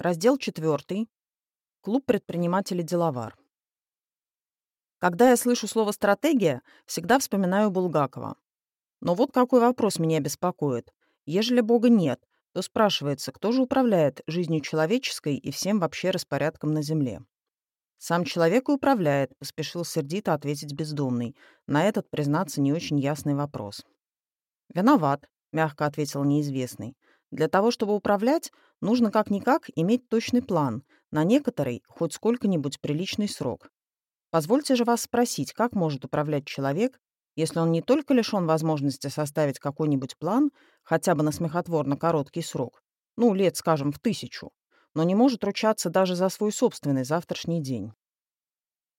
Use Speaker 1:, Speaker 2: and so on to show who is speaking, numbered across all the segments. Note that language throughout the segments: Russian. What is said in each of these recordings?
Speaker 1: Раздел 4. Клуб предпринимателей «Деловар». Когда я слышу слово «стратегия», всегда вспоминаю Булгакова. Но вот какой вопрос меня беспокоит. Ежели Бога нет, то спрашивается, кто же управляет жизнью человеческой и всем вообще распорядком на земле? Сам человек и управляет, поспешил сердито ответить бездомный. На этот, признаться, не очень ясный вопрос. «Виноват», — мягко ответил неизвестный. Для того, чтобы управлять, нужно как-никак иметь точный план, на некоторый, хоть сколько-нибудь приличный срок. Позвольте же вас спросить, как может управлять человек, если он не только лишен возможности составить какой-нибудь план, хотя бы на смехотворно короткий срок, ну, лет, скажем, в тысячу, но не может ручаться даже за свой собственный завтрашний день.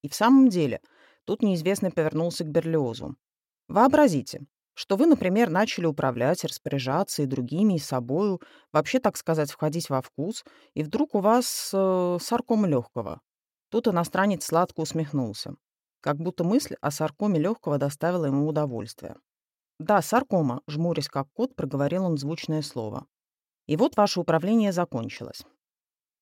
Speaker 1: И в самом деле, тут неизвестный повернулся к Берлиозу. Вообразите, что вы, например, начали управлять, распоряжаться и другими, и собою, вообще, так сказать, входить во вкус, и вдруг у вас э, саркома легкого. Тут иностранец сладко усмехнулся, как будто мысль о саркоме легкого доставила ему удовольствие. «Да, саркома», — жмурясь как кот, проговорил он звучное слово. И вот ваше управление закончилось.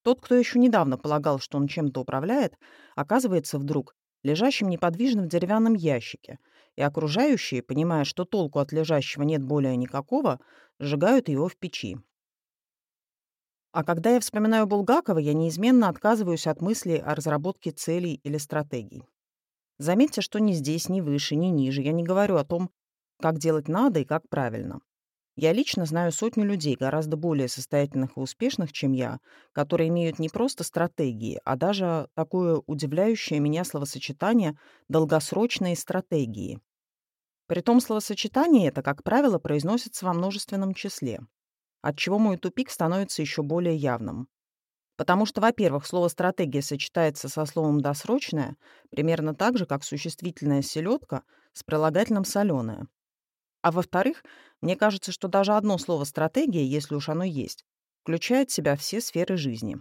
Speaker 1: Тот, кто еще недавно полагал, что он чем-то управляет, оказывается вдруг лежащим неподвижно в деревянном ящике, и окружающие, понимая, что толку от лежащего нет более никакого, сжигают его в печи. А когда я вспоминаю Булгакова, я неизменно отказываюсь от мысли о разработке целей или стратегий. Заметьте, что ни здесь, ни выше, ни ниже я не говорю о том, как делать надо и как правильно. Я лично знаю сотни людей, гораздо более состоятельных и успешных, чем я, которые имеют не просто стратегии, а даже такое удивляющее меня словосочетание «долгосрочные стратегии». Притом словосочетание это, как правило, произносится во множественном числе, отчего мой тупик становится еще более явным. Потому что, во-первых, слово «стратегия» сочетается со словом «досрочная» примерно так же, как существительная «селедка» с прилагательным «соленая». А во-вторых, мне кажется, что даже одно слово «стратегия», если уж оно есть, включает в себя все сферы жизни.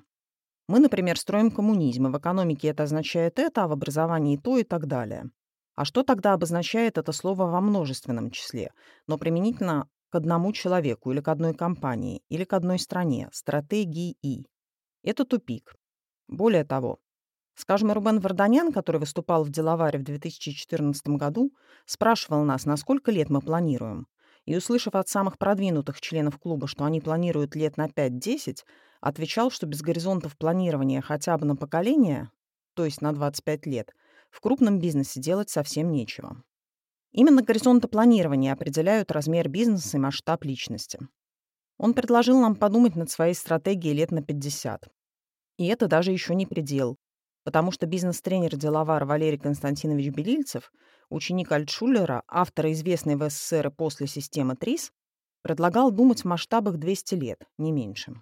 Speaker 1: Мы, например, строим коммунизм, и в экономике это означает это, а в образовании то и так далее. А что тогда обозначает это слово во множественном числе, но применительно к одному человеку или к одной компании, или к одной стране, стратегии? Это тупик. Более того, Скажем, Рубен Варданян, который выступал в Деловаре в 2014 году, спрашивал нас, на сколько лет мы планируем. И, услышав от самых продвинутых членов клуба, что они планируют лет на 5-10, отвечал, что без горизонтов планирования хотя бы на поколение, то есть на 25 лет, в крупном бизнесе делать совсем нечего. Именно горизонты планирования определяют размер бизнеса и масштаб личности. Он предложил нам подумать над своей стратегией лет на 50. И это даже еще не предел потому что бизнес-тренер деловар Валерий Константинович Белильцев, ученик Альтшулера, автор известной в СССР после системы ТРИС, предлагал думать в масштабах 200 лет, не меньше.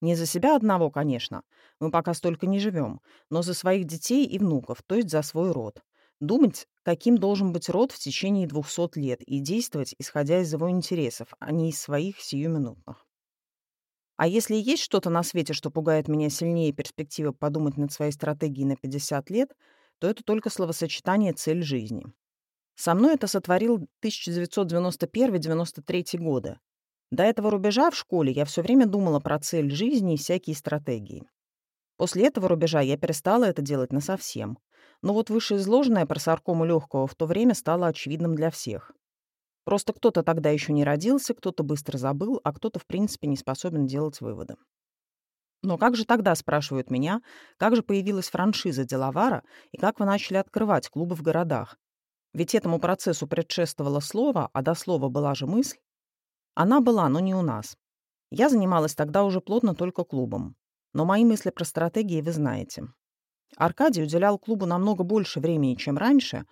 Speaker 1: Не за себя одного, конечно, мы пока столько не живем, но за своих детей и внуков, то есть за свой род. Думать, каким должен быть род в течение 200 лет и действовать, исходя из его интересов, а не из своих сиюминутных. А если есть что-то на свете, что пугает меня сильнее перспективы подумать над своей стратегией на 50 лет, то это только словосочетание «цель жизни». Со мной это сотворил 1991-93 годы. До этого рубежа в школе я все время думала про цель жизни и всякие стратегии. После этого рубежа я перестала это делать насовсем. Но вот вышеизложенное про саркому легкого в то время стало очевидным для всех. Просто кто-то тогда еще не родился, кто-то быстро забыл, а кто-то, в принципе, не способен делать выводы. Но как же тогда, спрашивают меня, как же появилась франшиза Деловара и как вы начали открывать клубы в городах? Ведь этому процессу предшествовало слово, а до слова была же мысль. Она была, но не у нас. Я занималась тогда уже плотно только клубом. Но мои мысли про стратегии вы знаете. Аркадий уделял клубу намного больше времени, чем раньше,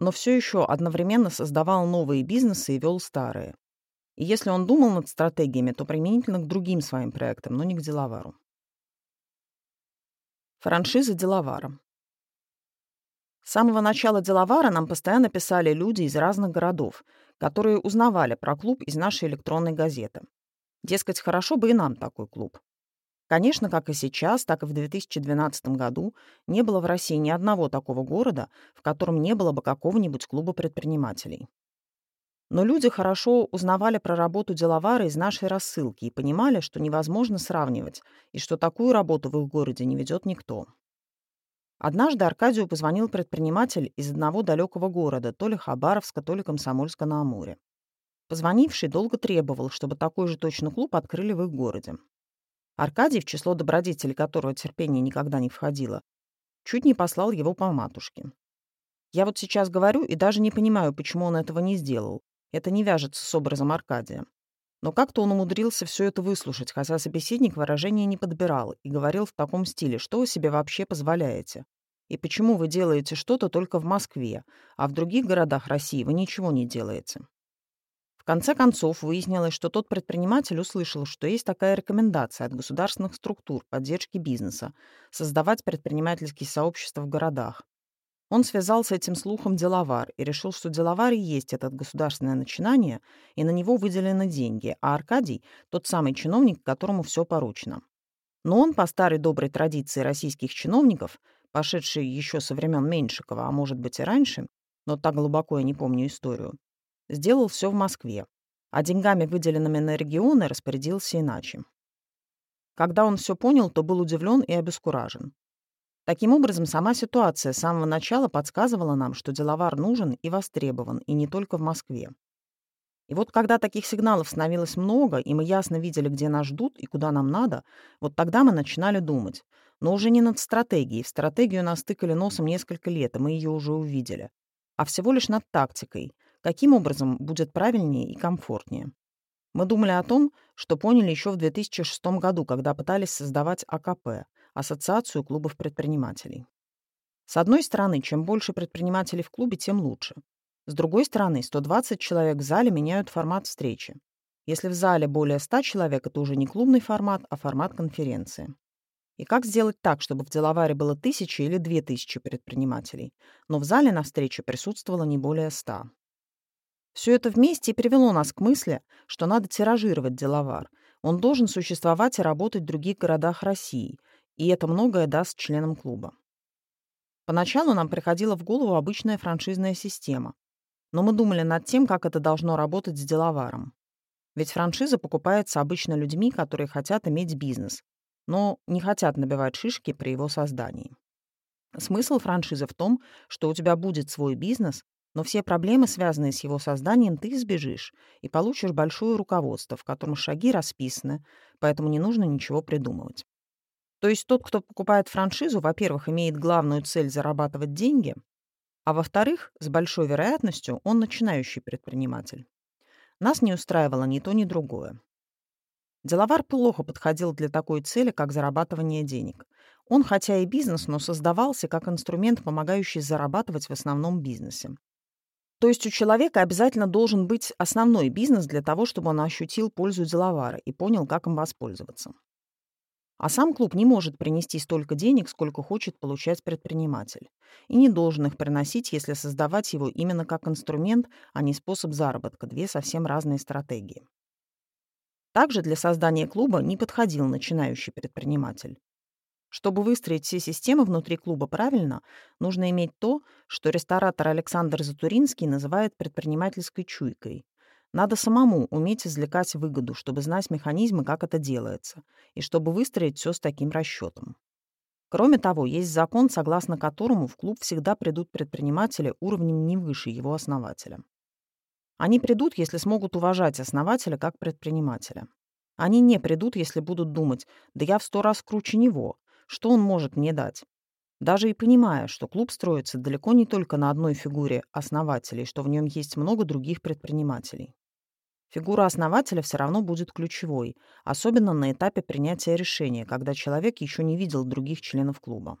Speaker 1: но все еще одновременно создавал новые бизнесы и вел старые. И если он думал над стратегиями, то применительно к другим своим проектам, но не к деловару. Франшиза деловара. С самого начала деловара нам постоянно писали люди из разных городов, которые узнавали про клуб из нашей электронной газеты. Дескать, хорошо бы и нам такой клуб. Конечно, как и сейчас, так и в 2012 году не было в России ни одного такого города, в котором не было бы какого-нибудь клуба предпринимателей. Но люди хорошо узнавали про работу деловара из нашей рассылки и понимали, что невозможно сравнивать, и что такую работу в их городе не ведет никто. Однажды Аркадию позвонил предприниматель из одного далекого города, то ли Хабаровска, то ли Комсомольска на Амуре. Позвонивший долго требовал, чтобы такой же точно клуб открыли в их городе. Аркадий, в число добродетелей которого терпение никогда не входило, чуть не послал его по матушке. Я вот сейчас говорю и даже не понимаю, почему он этого не сделал. Это не вяжется с образом Аркадия. Но как-то он умудрился все это выслушать, хотя собеседник выражения не подбирал и говорил в таком стиле, что вы себе вообще позволяете. И почему вы делаете что-то только в Москве, а в других городах России вы ничего не делаете. В конце концов, выяснилось, что тот предприниматель услышал, что есть такая рекомендация от государственных структур поддержки бизнеса создавать предпринимательские сообщества в городах. Он связал с этим слухом деловар и решил, что деловар и есть это государственное начинание, и на него выделены деньги, а Аркадий — тот самый чиновник, которому все поручено. Но он, по старой доброй традиции российских чиновников, пошедший еще со времен Меньшикова, а может быть и раньше, но так глубоко я не помню историю, сделал все в Москве, а деньгами, выделенными на регионы, распорядился иначе. Когда он все понял, то был удивлен и обескуражен. Таким образом, сама ситуация с самого начала подсказывала нам, что деловар нужен и востребован, и не только в Москве. И вот когда таких сигналов становилось много, и мы ясно видели, где нас ждут и куда нам надо, вот тогда мы начинали думать. Но уже не над стратегией. В стратегию нас тыкали носом несколько лет, и мы ее уже увидели. А всего лишь над тактикой. Каким образом будет правильнее и комфортнее. Мы думали о том, что поняли еще в 2006 году, когда пытались создавать АКП Ассоциацию клубов предпринимателей. С одной стороны, чем больше предпринимателей в клубе, тем лучше. С другой стороны, 120 человек в зале меняют формат встречи. Если в зале более 100 человек, это уже не клубный формат, а формат конференции. И как сделать так, чтобы в деловаре было тысячи или две тысячи предпринимателей, но в зале на встрече присутствовало не более 100? Все это вместе и привело нас к мысли, что надо тиражировать деловар. Он должен существовать и работать в других городах России, и это многое даст членам клуба. Поначалу нам приходила в голову обычная франшизная система, но мы думали над тем, как это должно работать с деловаром. Ведь франшиза покупается обычно людьми, которые хотят иметь бизнес, но не хотят набивать шишки при его создании. Смысл франшизы в том, что у тебя будет свой бизнес, но все проблемы, связанные с его созданием, ты избежишь и получишь большое руководство, в котором шаги расписаны, поэтому не нужно ничего придумывать. То есть тот, кто покупает франшизу, во-первых, имеет главную цель зарабатывать деньги, а во-вторых, с большой вероятностью он начинающий предприниматель. Нас не устраивало ни то, ни другое. Деловар плохо подходил для такой цели, как зарабатывание денег. Он, хотя и бизнес, но создавался как инструмент, помогающий зарабатывать в основном бизнесе. То есть у человека обязательно должен быть основной бизнес для того, чтобы он ощутил пользу деловара и понял, как им воспользоваться. А сам клуб не может принести столько денег, сколько хочет получать предприниматель. И не должен их приносить, если создавать его именно как инструмент, а не способ заработка. Две совсем разные стратегии. Также для создания клуба не подходил начинающий предприниматель. Чтобы выстроить все системы внутри клуба правильно, нужно иметь то, что ресторатор Александр Затуринский называет предпринимательской чуйкой. Надо самому уметь извлекать выгоду, чтобы знать механизмы, как это делается, и чтобы выстроить все с таким расчетом. Кроме того, есть закон, согласно которому в клуб всегда придут предприниматели уровнем не выше его основателя. Они придут, если смогут уважать основателя как предпринимателя. Они не придут, если будут думать, да я в сто раз круче него, что он может мне дать. Даже и понимая, что клуб строится далеко не только на одной фигуре основателей, что в нем есть много других предпринимателей. Фигура основателя все равно будет ключевой, особенно на этапе принятия решения, когда человек еще не видел других членов клуба.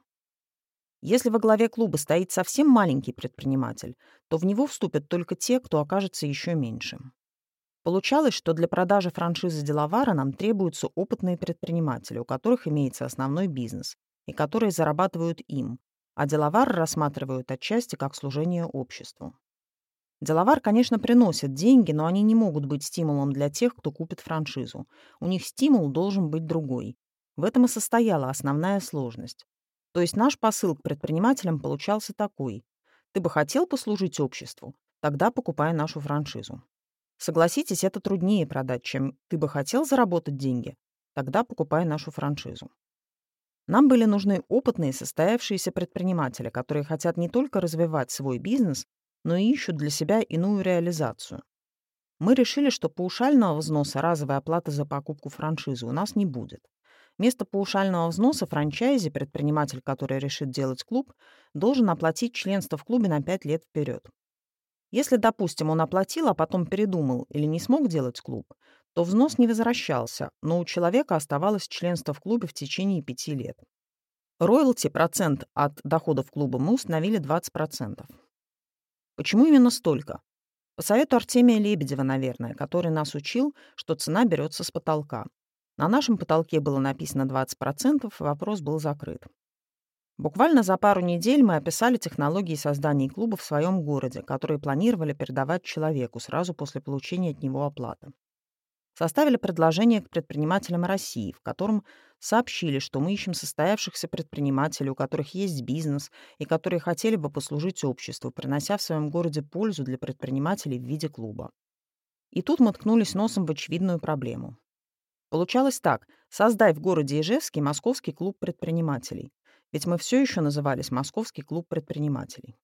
Speaker 1: Если во главе клуба стоит совсем маленький предприниматель, то в него вступят только те, кто окажется еще меньше. Получалось, что для продажи франшизы деловара нам требуются опытные предприниматели, у которых имеется основной бизнес, и которые зарабатывают им, а деловар рассматривают отчасти как служение обществу. Деловар, конечно, приносит деньги, но они не могут быть стимулом для тех, кто купит франшизу. У них стимул должен быть другой. В этом и состояла основная сложность. То есть наш посыл к предпринимателям получался такой. Ты бы хотел послужить обществу? Тогда покупай нашу франшизу. Согласитесь, это труднее продать, чем ты бы хотел заработать деньги. Тогда покупай нашу франшизу. Нам были нужны опытные, состоявшиеся предприниматели, которые хотят не только развивать свой бизнес, но и ищут для себя иную реализацию. Мы решили, что паушального взноса разовой оплаты за покупку франшизы у нас не будет. Вместо паушального взноса франчайзи предприниматель, который решит делать клуб, должен оплатить членство в клубе на 5 лет вперед. Если, допустим, он оплатил, а потом передумал или не смог делать клуб, то взнос не возвращался, но у человека оставалось членство в клубе в течение пяти лет. Роялти процент от доходов клуба мы установили 20%. Почему именно столько? По совету Артемия Лебедева, наверное, который нас учил, что цена берется с потолка. На нашем потолке было написано 20%, и вопрос был закрыт. Буквально за пару недель мы описали технологии создания клуба в своем городе, которые планировали передавать человеку сразу после получения от него оплаты составили предложение к предпринимателям России, в котором сообщили, что мы ищем состоявшихся предпринимателей, у которых есть бизнес и которые хотели бы послужить обществу, принося в своем городе пользу для предпринимателей в виде клуба. И тут мы ткнулись носом в очевидную проблему. Получалось так. Создай в городе Ижевске Московский клуб предпринимателей. Ведь мы все еще назывались Московский клуб предпринимателей.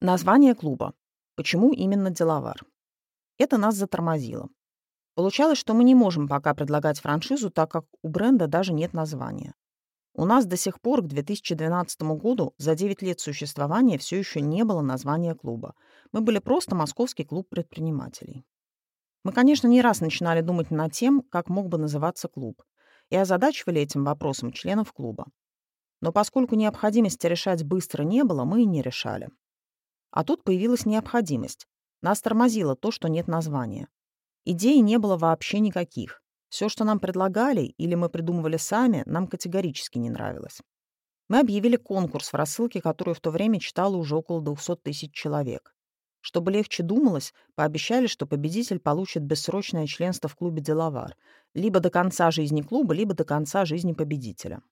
Speaker 1: Название клуба. Почему именно деловар? Это нас затормозило. Получалось, что мы не можем пока предлагать франшизу, так как у бренда даже нет названия. У нас до сих пор к 2012 году за 9 лет существования все еще не было названия клуба. Мы были просто Московский клуб предпринимателей. Мы, конечно, не раз начинали думать над тем, как мог бы называться клуб, и озадачивали этим вопросом членов клуба. Но поскольку необходимости решать быстро не было, мы и не решали. А тут появилась необходимость, нас тормозило то, что нет названия. Идей не было вообще никаких. Все, что нам предлагали или мы придумывали сами, нам категорически не нравилось. Мы объявили конкурс в рассылке, которую в то время читало уже около 200 тысяч человек. Чтобы легче думалось, пообещали, что победитель получит бессрочное членство в клубе «Деловар» либо до конца жизни клуба, либо до конца жизни победителя.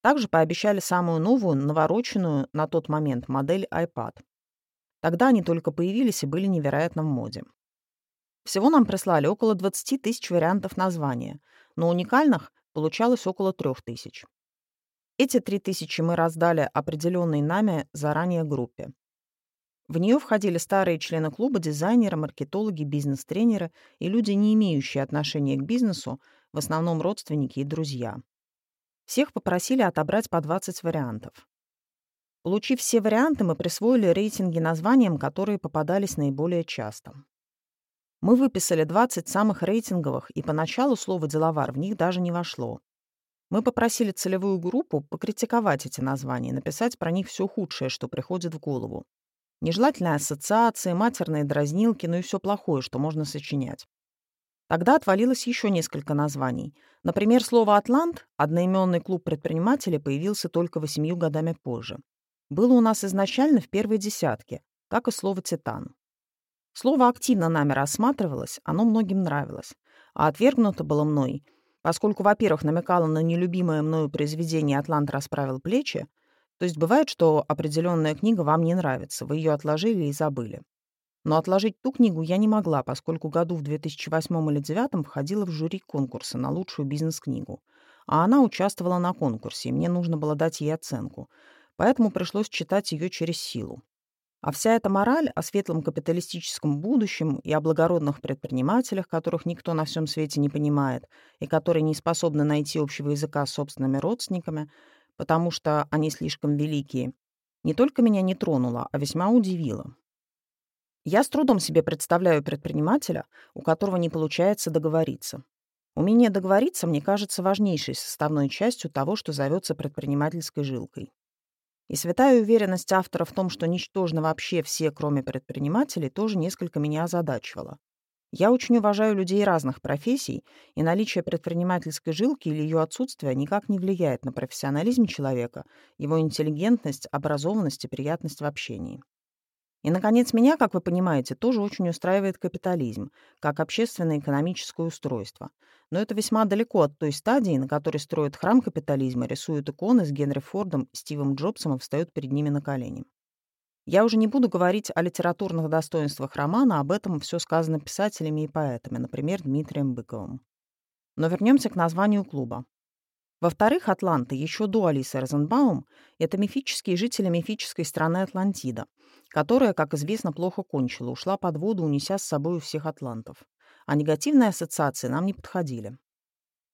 Speaker 1: Также пообещали самую новую, навороченную на тот момент модель iPad. Тогда они только появились и были невероятно в моде. Всего нам прислали около 20 тысяч вариантов названия, но уникальных получалось около 3 тысяч. Эти 3 тысячи мы раздали определенной нами заранее группе. В нее входили старые члены клуба, дизайнеры, маркетологи, бизнес-тренеры и люди, не имеющие отношения к бизнесу, в основном родственники и друзья. Всех попросили отобрать по 20 вариантов. Получив все варианты, мы присвоили рейтинги названиям, которые попадались наиболее часто. Мы выписали 20 самых рейтинговых, и поначалу слово «деловар» в них даже не вошло. Мы попросили целевую группу покритиковать эти названия, написать про них все худшее, что приходит в голову. Нежелательные ассоциации, матерные дразнилки, ну и все плохое, что можно сочинять. Тогда отвалилось еще несколько названий. Например, слово «Атлант», одноименный клуб предпринимателей, появился только восемью годами позже было у нас изначально в первой десятке, как и слово «титан». Слово активно нами рассматривалось, оно многим нравилось, а отвергнуто было мной, поскольку, во-первых, намекало на нелюбимое мною произведение «Атлант расправил плечи», то есть бывает, что определенная книга вам не нравится, вы ее отложили и забыли. Но отложить ту книгу я не могла, поскольку году в 2008 или 2009 входила в жюри конкурса на лучшую бизнес-книгу. А она участвовала на конкурсе, и мне нужно было дать ей оценку поэтому пришлось читать ее через силу. А вся эта мораль о светлом капиталистическом будущем и о благородных предпринимателях, которых никто на всем свете не понимает, и которые не способны найти общего языка с собственными родственниками, потому что они слишком великие, не только меня не тронула, а весьма удивила. Я с трудом себе представляю предпринимателя, у которого не получается договориться. Умение договориться, мне кажется, важнейшей составной частью того, что зовется предпринимательской жилкой. И святая уверенность автора в том, что ничтожно вообще все, кроме предпринимателей, тоже несколько меня озадачивала. Я очень уважаю людей разных профессий, и наличие предпринимательской жилки или ее отсутствие никак не влияет на профессионализм человека, его интеллигентность, образованность и приятность в общении. И, наконец, меня, как вы понимаете, тоже очень устраивает капитализм, как общественно-экономическое устройство. Но это весьма далеко от той стадии, на которой строят храм капитализма, рисуют иконы с Генри Фордом, Стивом Джобсом и встают перед ними на колени. Я уже не буду говорить о литературных достоинствах романа, об этом все сказано писателями и поэтами, например, Дмитрием Быковым. Но вернемся к названию клуба. Во-вторых, атланты еще до Алисы Розенбаум — это мифические жители мифической страны Атлантида, которая, как известно, плохо кончила, ушла под воду, унеся с собой у всех атлантов. А негативные ассоциации нам не подходили.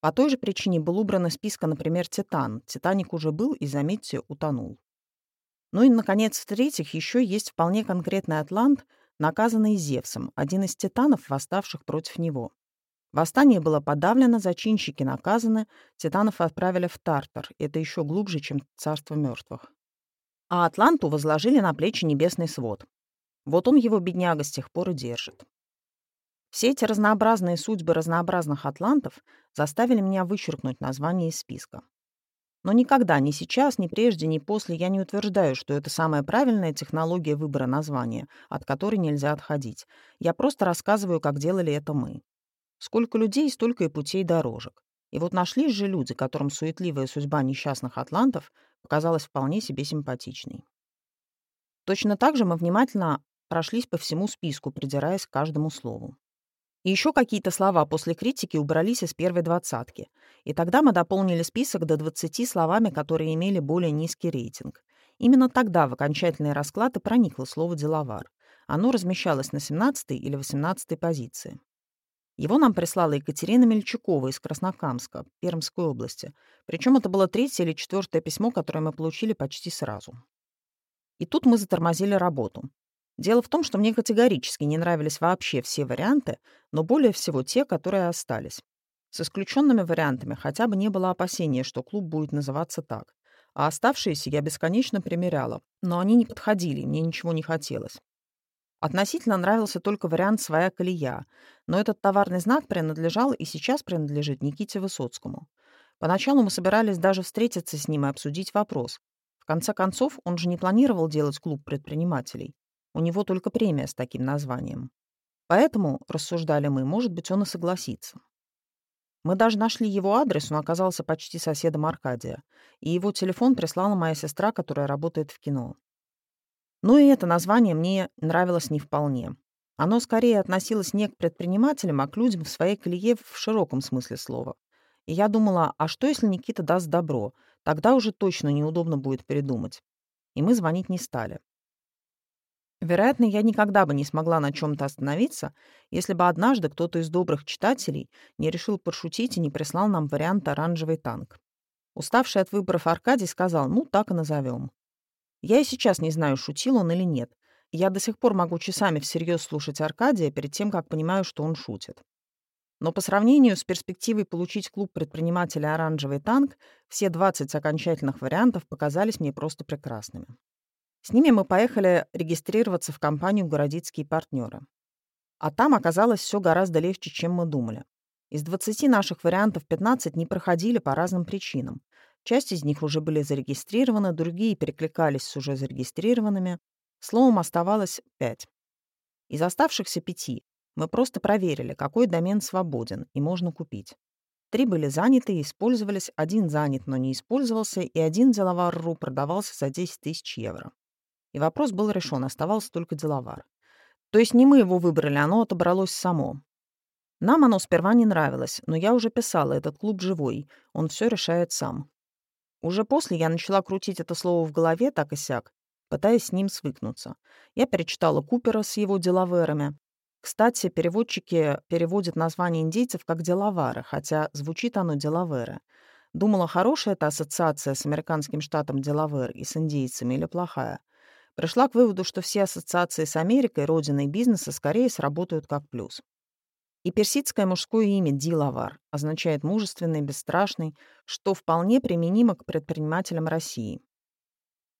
Speaker 1: По той же причине был убран из списка, например, «Титан». «Титаник» уже был и, заметьте, утонул. Ну и, наконец, в-третьих, еще есть вполне конкретный атлант, наказанный Зевсом, один из титанов, восставших против него. Восстание было подавлено, зачинщики наказаны, титанов отправили в Тартар. Это еще глубже, чем царство мертвых. А Атланту возложили на плечи небесный свод. Вот он его, бедняга, с тех пор и держит. Все эти разнообразные судьбы разнообразных атлантов заставили меня вычеркнуть название из списка. Но никогда, ни сейчас, ни прежде, ни после я не утверждаю, что это самая правильная технология выбора названия, от которой нельзя отходить. Я просто рассказываю, как делали это мы. Сколько людей, столько и путей дорожек. И вот нашлись же люди, которым суетливая судьба несчастных атлантов показалась вполне себе симпатичной. Точно так же мы внимательно прошлись по всему списку, придираясь к каждому слову. И еще какие-то слова после критики убрались из первой двадцатки. И тогда мы дополнили список до 20 словами, которые имели более низкий рейтинг. Именно тогда в окончательный расклад и проникло слово «деловар». Оно размещалось на 17 или 18 позиции. Его нам прислала Екатерина Мельчакова из Краснокамска, Пермской области. Причем это было третье или четвертое письмо, которое мы получили почти сразу. И тут мы затормозили работу. Дело в том, что мне категорически не нравились вообще все варианты, но более всего те, которые остались. С исключенными вариантами хотя бы не было опасения, что клуб будет называться так. А оставшиеся я бесконечно примеряла, но они не подходили, мне ничего не хотелось. Относительно нравился только вариант «Своя колея», но этот товарный знак принадлежал и сейчас принадлежит Никите Высоцкому. Поначалу мы собирались даже встретиться с ним и обсудить вопрос. В конце концов, он же не планировал делать клуб предпринимателей. У него только премия с таким названием. Поэтому, рассуждали мы, может быть, он и согласится. Мы даже нашли его адрес, он оказался почти соседом Аркадия, и его телефон прислала моя сестра, которая работает в кино. Но и это название мне нравилось не вполне. Оно скорее относилось не к предпринимателям, а к людям в своей колее в широком смысле слова. И я думала, а что, если Никита даст добро? Тогда уже точно неудобно будет передумать. И мы звонить не стали. Вероятно, я никогда бы не смогла на чем-то остановиться, если бы однажды кто-то из добрых читателей не решил пошутить и не прислал нам вариант «оранжевый танк». Уставший от выборов Аркадий сказал, ну, так и назовем. Я и сейчас не знаю, шутил он или нет. Я до сих пор могу часами всерьез слушать Аркадия перед тем, как понимаю, что он шутит. Но по сравнению с перспективой получить клуб предпринимателя «Оранжевый танк», все 20 окончательных вариантов показались мне просто прекрасными. С ними мы поехали регистрироваться в компанию «Городицкие партнеры». А там оказалось все гораздо легче, чем мы думали. Из 20 наших вариантов 15 не проходили по разным причинам. Часть из них уже были зарегистрированы, другие перекликались с уже зарегистрированными. Словом, оставалось пять. Из оставшихся пяти мы просто проверили, какой домен свободен и можно купить. Три были заняты и использовались, один занят, но не использовался, и один деловар.ру продавался за 10 тысяч евро. И вопрос был решен, оставался только деловар. То есть не мы его выбрали, оно отобралось само. Нам оно сперва не нравилось, но я уже писала, этот клуб живой, он все решает сам. Уже после я начала крутить это слово в голове так и сяк, пытаясь с ним свыкнуться. Я перечитала Купера с его делаверами. Кстати, переводчики переводят название индейцев как делавары, хотя звучит оно делаверы. Думала, хорошая это ассоциация с американским штатом Делавер и с индейцами или плохая. Пришла к выводу, что все ассоциации с Америкой, родиной бизнеса, скорее сработают как плюс. И персидское мужское имя Дилавар означает «мужественный», «бесстрашный», что вполне применимо к предпринимателям России.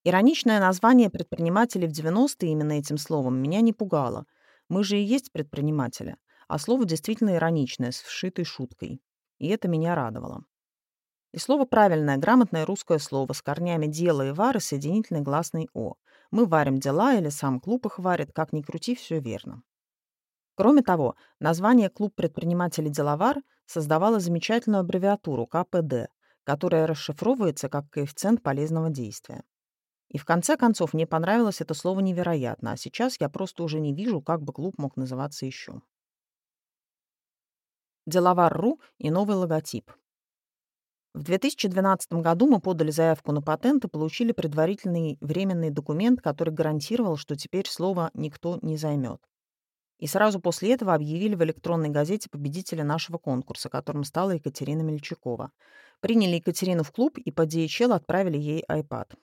Speaker 1: Ироничное название предпринимателей в 90-е именно этим словом меня не пугало. Мы же и есть предприниматели. А слово действительно ироничное, с вшитой шуткой. И это меня радовало. И слово правильное, грамотное русское слово с корнями «дело» и «вар» и соединительной гласной «о». Мы варим дела или сам клуб их варит, как ни крути, все верно. Кроме того, название «Клуб предпринимателей Деловар» создавало замечательную аббревиатуру КПД, которая расшифровывается как коэффициент полезного действия. И в конце концов мне понравилось это слово невероятно, а сейчас я просто уже не вижу, как бы клуб мог называться еще. Деловар.ру и новый логотип. В 2012 году мы подали заявку на патент и получили предварительный временный документ, который гарантировал, что теперь слово никто не займет. И сразу после этого объявили в электронной газете победителя нашего конкурса, которым стала Екатерина Мельчакова. Приняли Екатерину в клуб и по DHL отправили ей iPad.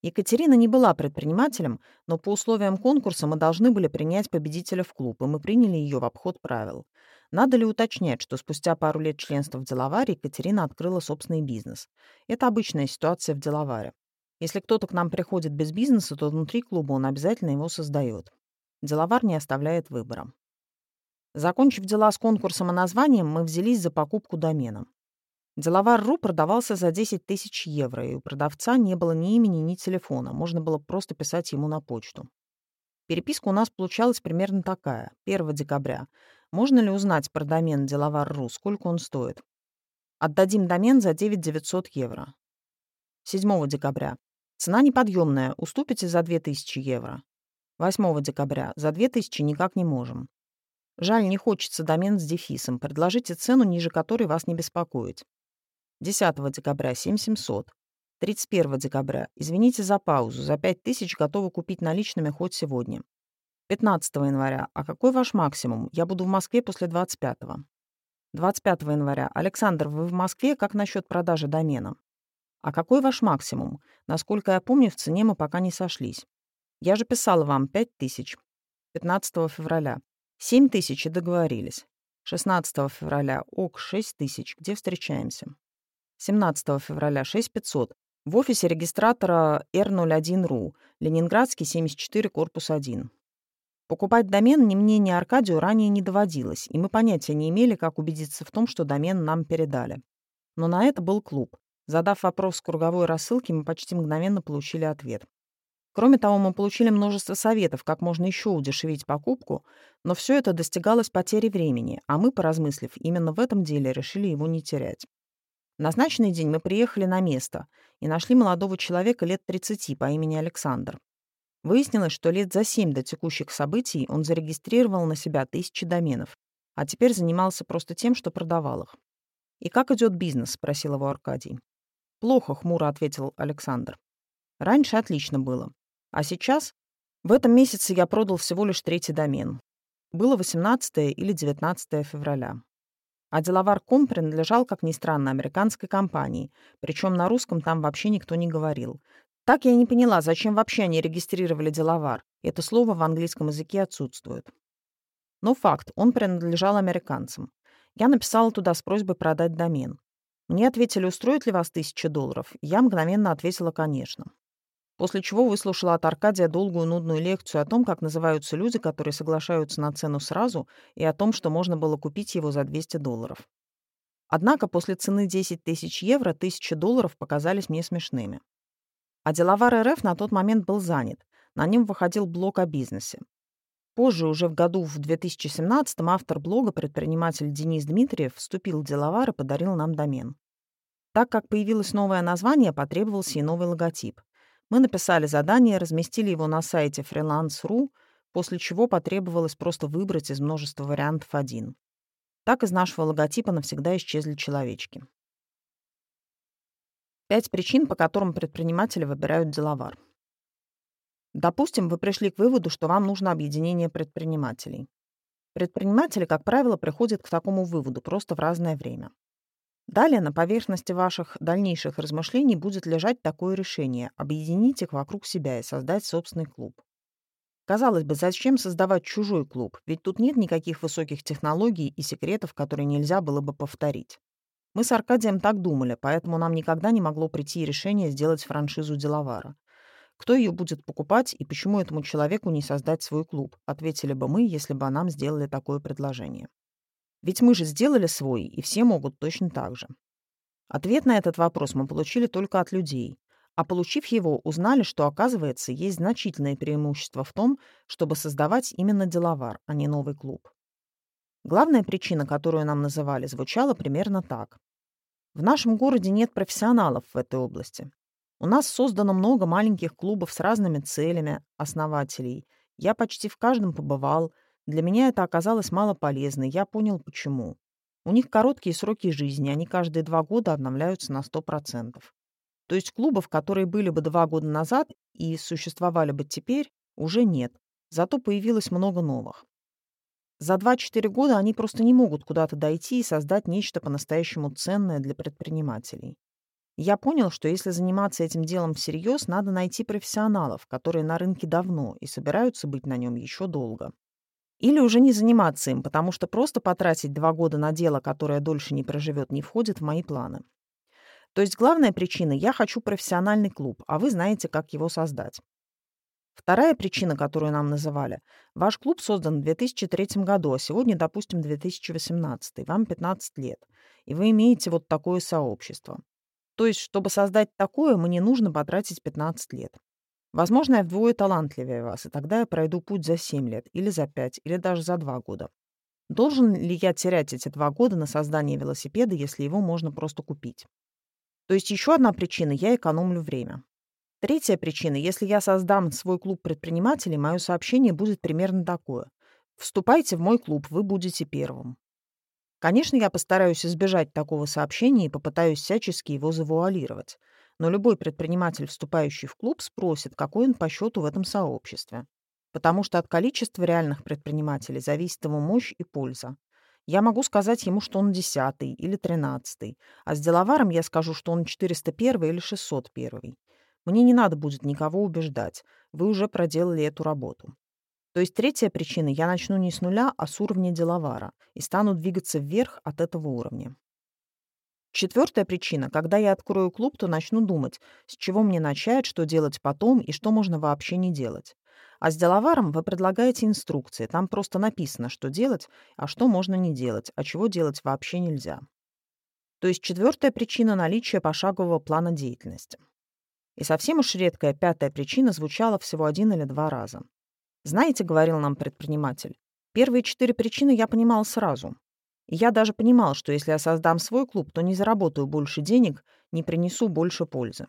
Speaker 1: Екатерина не была предпринимателем, но по условиям конкурса мы должны были принять победителя в клуб, и мы приняли ее в обход правил. Надо ли уточнять, что спустя пару лет членства в Деловаре Екатерина открыла собственный бизнес? Это обычная ситуация в Деловаре. Если кто-то к нам приходит без бизнеса, то внутри клуба он обязательно его создает. Деловар не оставляет выбора. Закончив дела с конкурсом и названием, мы взялись за покупку домена. Деловар.ру продавался за 10 тысяч евро, и у продавца не было ни имени, ни телефона. Можно было просто писать ему на почту. Переписка у нас получалась примерно такая. 1 декабря. Можно ли узнать про домен Деловар.ру, сколько он стоит? Отдадим домен за 9 900 евро. 7 декабря. Цена неподъемная, уступите за 2000 евро. 8 декабря. За 2000 никак не можем. Жаль, не хочется домен с дефисом. Предложите цену, ниже которой вас не беспокоить. 10 декабря. 7700. 31 декабря. Извините за паузу. За 5000 готовы купить наличными хоть сегодня. 15 января. А какой ваш максимум? Я буду в Москве после 25-го. 25 января. Александр, вы в Москве? Как насчет продажи домена? А какой ваш максимум? Насколько я помню, в цене мы пока не сошлись. Я же писала вам 5 тысяч. 15 февраля. 7 тысяч и договорились. 16 февраля. ок, 6 тысяч. Где встречаемся? 17 февраля. 6500. В офисе регистратора R01.ru. Ленинградский, 74, корпус 1. Покупать домен ни мне, ни Аркадию ранее не доводилось, и мы понятия не имели, как убедиться в том, что домен нам передали. Но на это был клуб. Задав вопрос с круговой рассылки, мы почти мгновенно получили ответ. Кроме того, мы получили множество советов, как можно еще удешевить покупку, но все это достигалось потерей времени, а мы, поразмыслив, именно в этом деле решили его не терять. В назначенный день мы приехали на место и нашли молодого человека лет 30 по имени Александр. Выяснилось, что лет за семь до текущих событий он зарегистрировал на себя тысячи доменов, а теперь занимался просто тем, что продавал их. «И как идет бизнес?» — спросил его Аркадий. «Плохо», — хмуро ответил Александр. «Раньше отлично было. А сейчас? В этом месяце я продал всего лишь третий домен. Было 18 или 19 февраля. А Деловар.ком принадлежал, как ни странно, американской компании, причем на русском там вообще никто не говорил. Так я не поняла, зачем вообще они регистрировали деловар. Это слово в английском языке отсутствует. Но факт, он принадлежал американцам. Я написала туда с просьбой продать домен. Мне ответили, устроит ли вас тысяча долларов. Я мгновенно ответила, конечно. После чего выслушала от Аркадия долгую нудную лекцию о том, как называются люди, которые соглашаются на цену сразу, и о том, что можно было купить его за 200 долларов. Однако после цены 10 тысяч евро тысячи долларов показались мне смешными. А деловар РФ на тот момент был занят. На нем выходил блог о бизнесе. Позже, уже в году в 2017 автор блога, предприниматель Денис Дмитриев, вступил в деловар и подарил нам домен. Так как появилось новое название, потребовался и новый логотип. Мы написали задание, разместили его на сайте freelance.ru, после чего потребовалось просто выбрать из множества вариантов один. Так из нашего логотипа навсегда исчезли человечки. Пять причин, по которым предприниматели выбирают деловар. Допустим, вы пришли к выводу, что вам нужно объединение предпринимателей. Предприниматели, как правило, приходят к такому выводу просто в разное время. Далее на поверхности ваших дальнейших размышлений будет лежать такое решение – объединить их вокруг себя и создать собственный клуб. Казалось бы, зачем создавать чужой клуб, ведь тут нет никаких высоких технологий и секретов, которые нельзя было бы повторить. Мы с Аркадием так думали, поэтому нам никогда не могло прийти решение сделать франшизу Деловара. Кто ее будет покупать и почему этому человеку не создать свой клуб, ответили бы мы, если бы нам сделали такое предложение. Ведь мы же сделали свой, и все могут точно так же. Ответ на этот вопрос мы получили только от людей, а получив его, узнали, что, оказывается, есть значительное преимущество в том, чтобы создавать именно деловар, а не новый клуб. Главная причина, которую нам называли, звучала примерно так. В нашем городе нет профессионалов в этой области. У нас создано много маленьких клубов с разными целями основателей. Я почти в каждом побывал. Для меня это оказалось мало полезно, я понял почему. У них короткие сроки жизни, они каждые два года обновляются на 100%. То есть клубов, которые были бы два года назад и существовали бы теперь, уже нет. Зато появилось много новых. За 2-4 года они просто не могут куда-то дойти и создать нечто по-настоящему ценное для предпринимателей. Я понял, что если заниматься этим делом всерьез, надо найти профессионалов, которые на рынке давно и собираются быть на нем еще долго. Или уже не заниматься им, потому что просто потратить два года на дело, которое дольше не проживет, не входит в мои планы. То есть главная причина – я хочу профессиональный клуб, а вы знаете, как его создать. Вторая причина, которую нам называли – ваш клуб создан в 2003 году, а сегодня, допустим, 2018, вам 15 лет, и вы имеете вот такое сообщество. То есть, чтобы создать такое, мне нужно потратить 15 лет. Возможно, я вдвое талантливее вас, и тогда я пройду путь за 7 лет, или за 5, или даже за 2 года. Должен ли я терять эти 2 года на создание велосипеда, если его можно просто купить? То есть еще одна причина – я экономлю время. Третья причина – если я создам свой клуб предпринимателей, мое сообщение будет примерно такое. Вступайте в мой клуб, вы будете первым. Конечно, я постараюсь избежать такого сообщения и попытаюсь всячески его завуалировать но любой предприниматель, вступающий в клуб, спросит, какой он по счету в этом сообществе. Потому что от количества реальных предпринимателей зависит его мощь и польза. Я могу сказать ему, что он десятый или тринадцатый, а с деловаром я скажу, что он 401 или 601. Мне не надо будет никого убеждать. Вы уже проделали эту работу. То есть третья причина – я начну не с нуля, а с уровня деловара и стану двигаться вверх от этого уровня. Четвертая причина. Когда я открою клуб, то начну думать, с чего мне начать, что делать потом и что можно вообще не делать. А с деловаром вы предлагаете инструкции. Там просто написано, что делать, а что можно не делать, а чего делать вообще нельзя. То есть четвертая причина – наличия пошагового плана деятельности. И совсем уж редкая пятая причина звучала всего один или два раза. «Знаете, — говорил нам предприниматель, — первые четыре причины я понимал сразу, я даже понимал, что если я создам свой клуб, то не заработаю больше денег, не принесу больше пользы.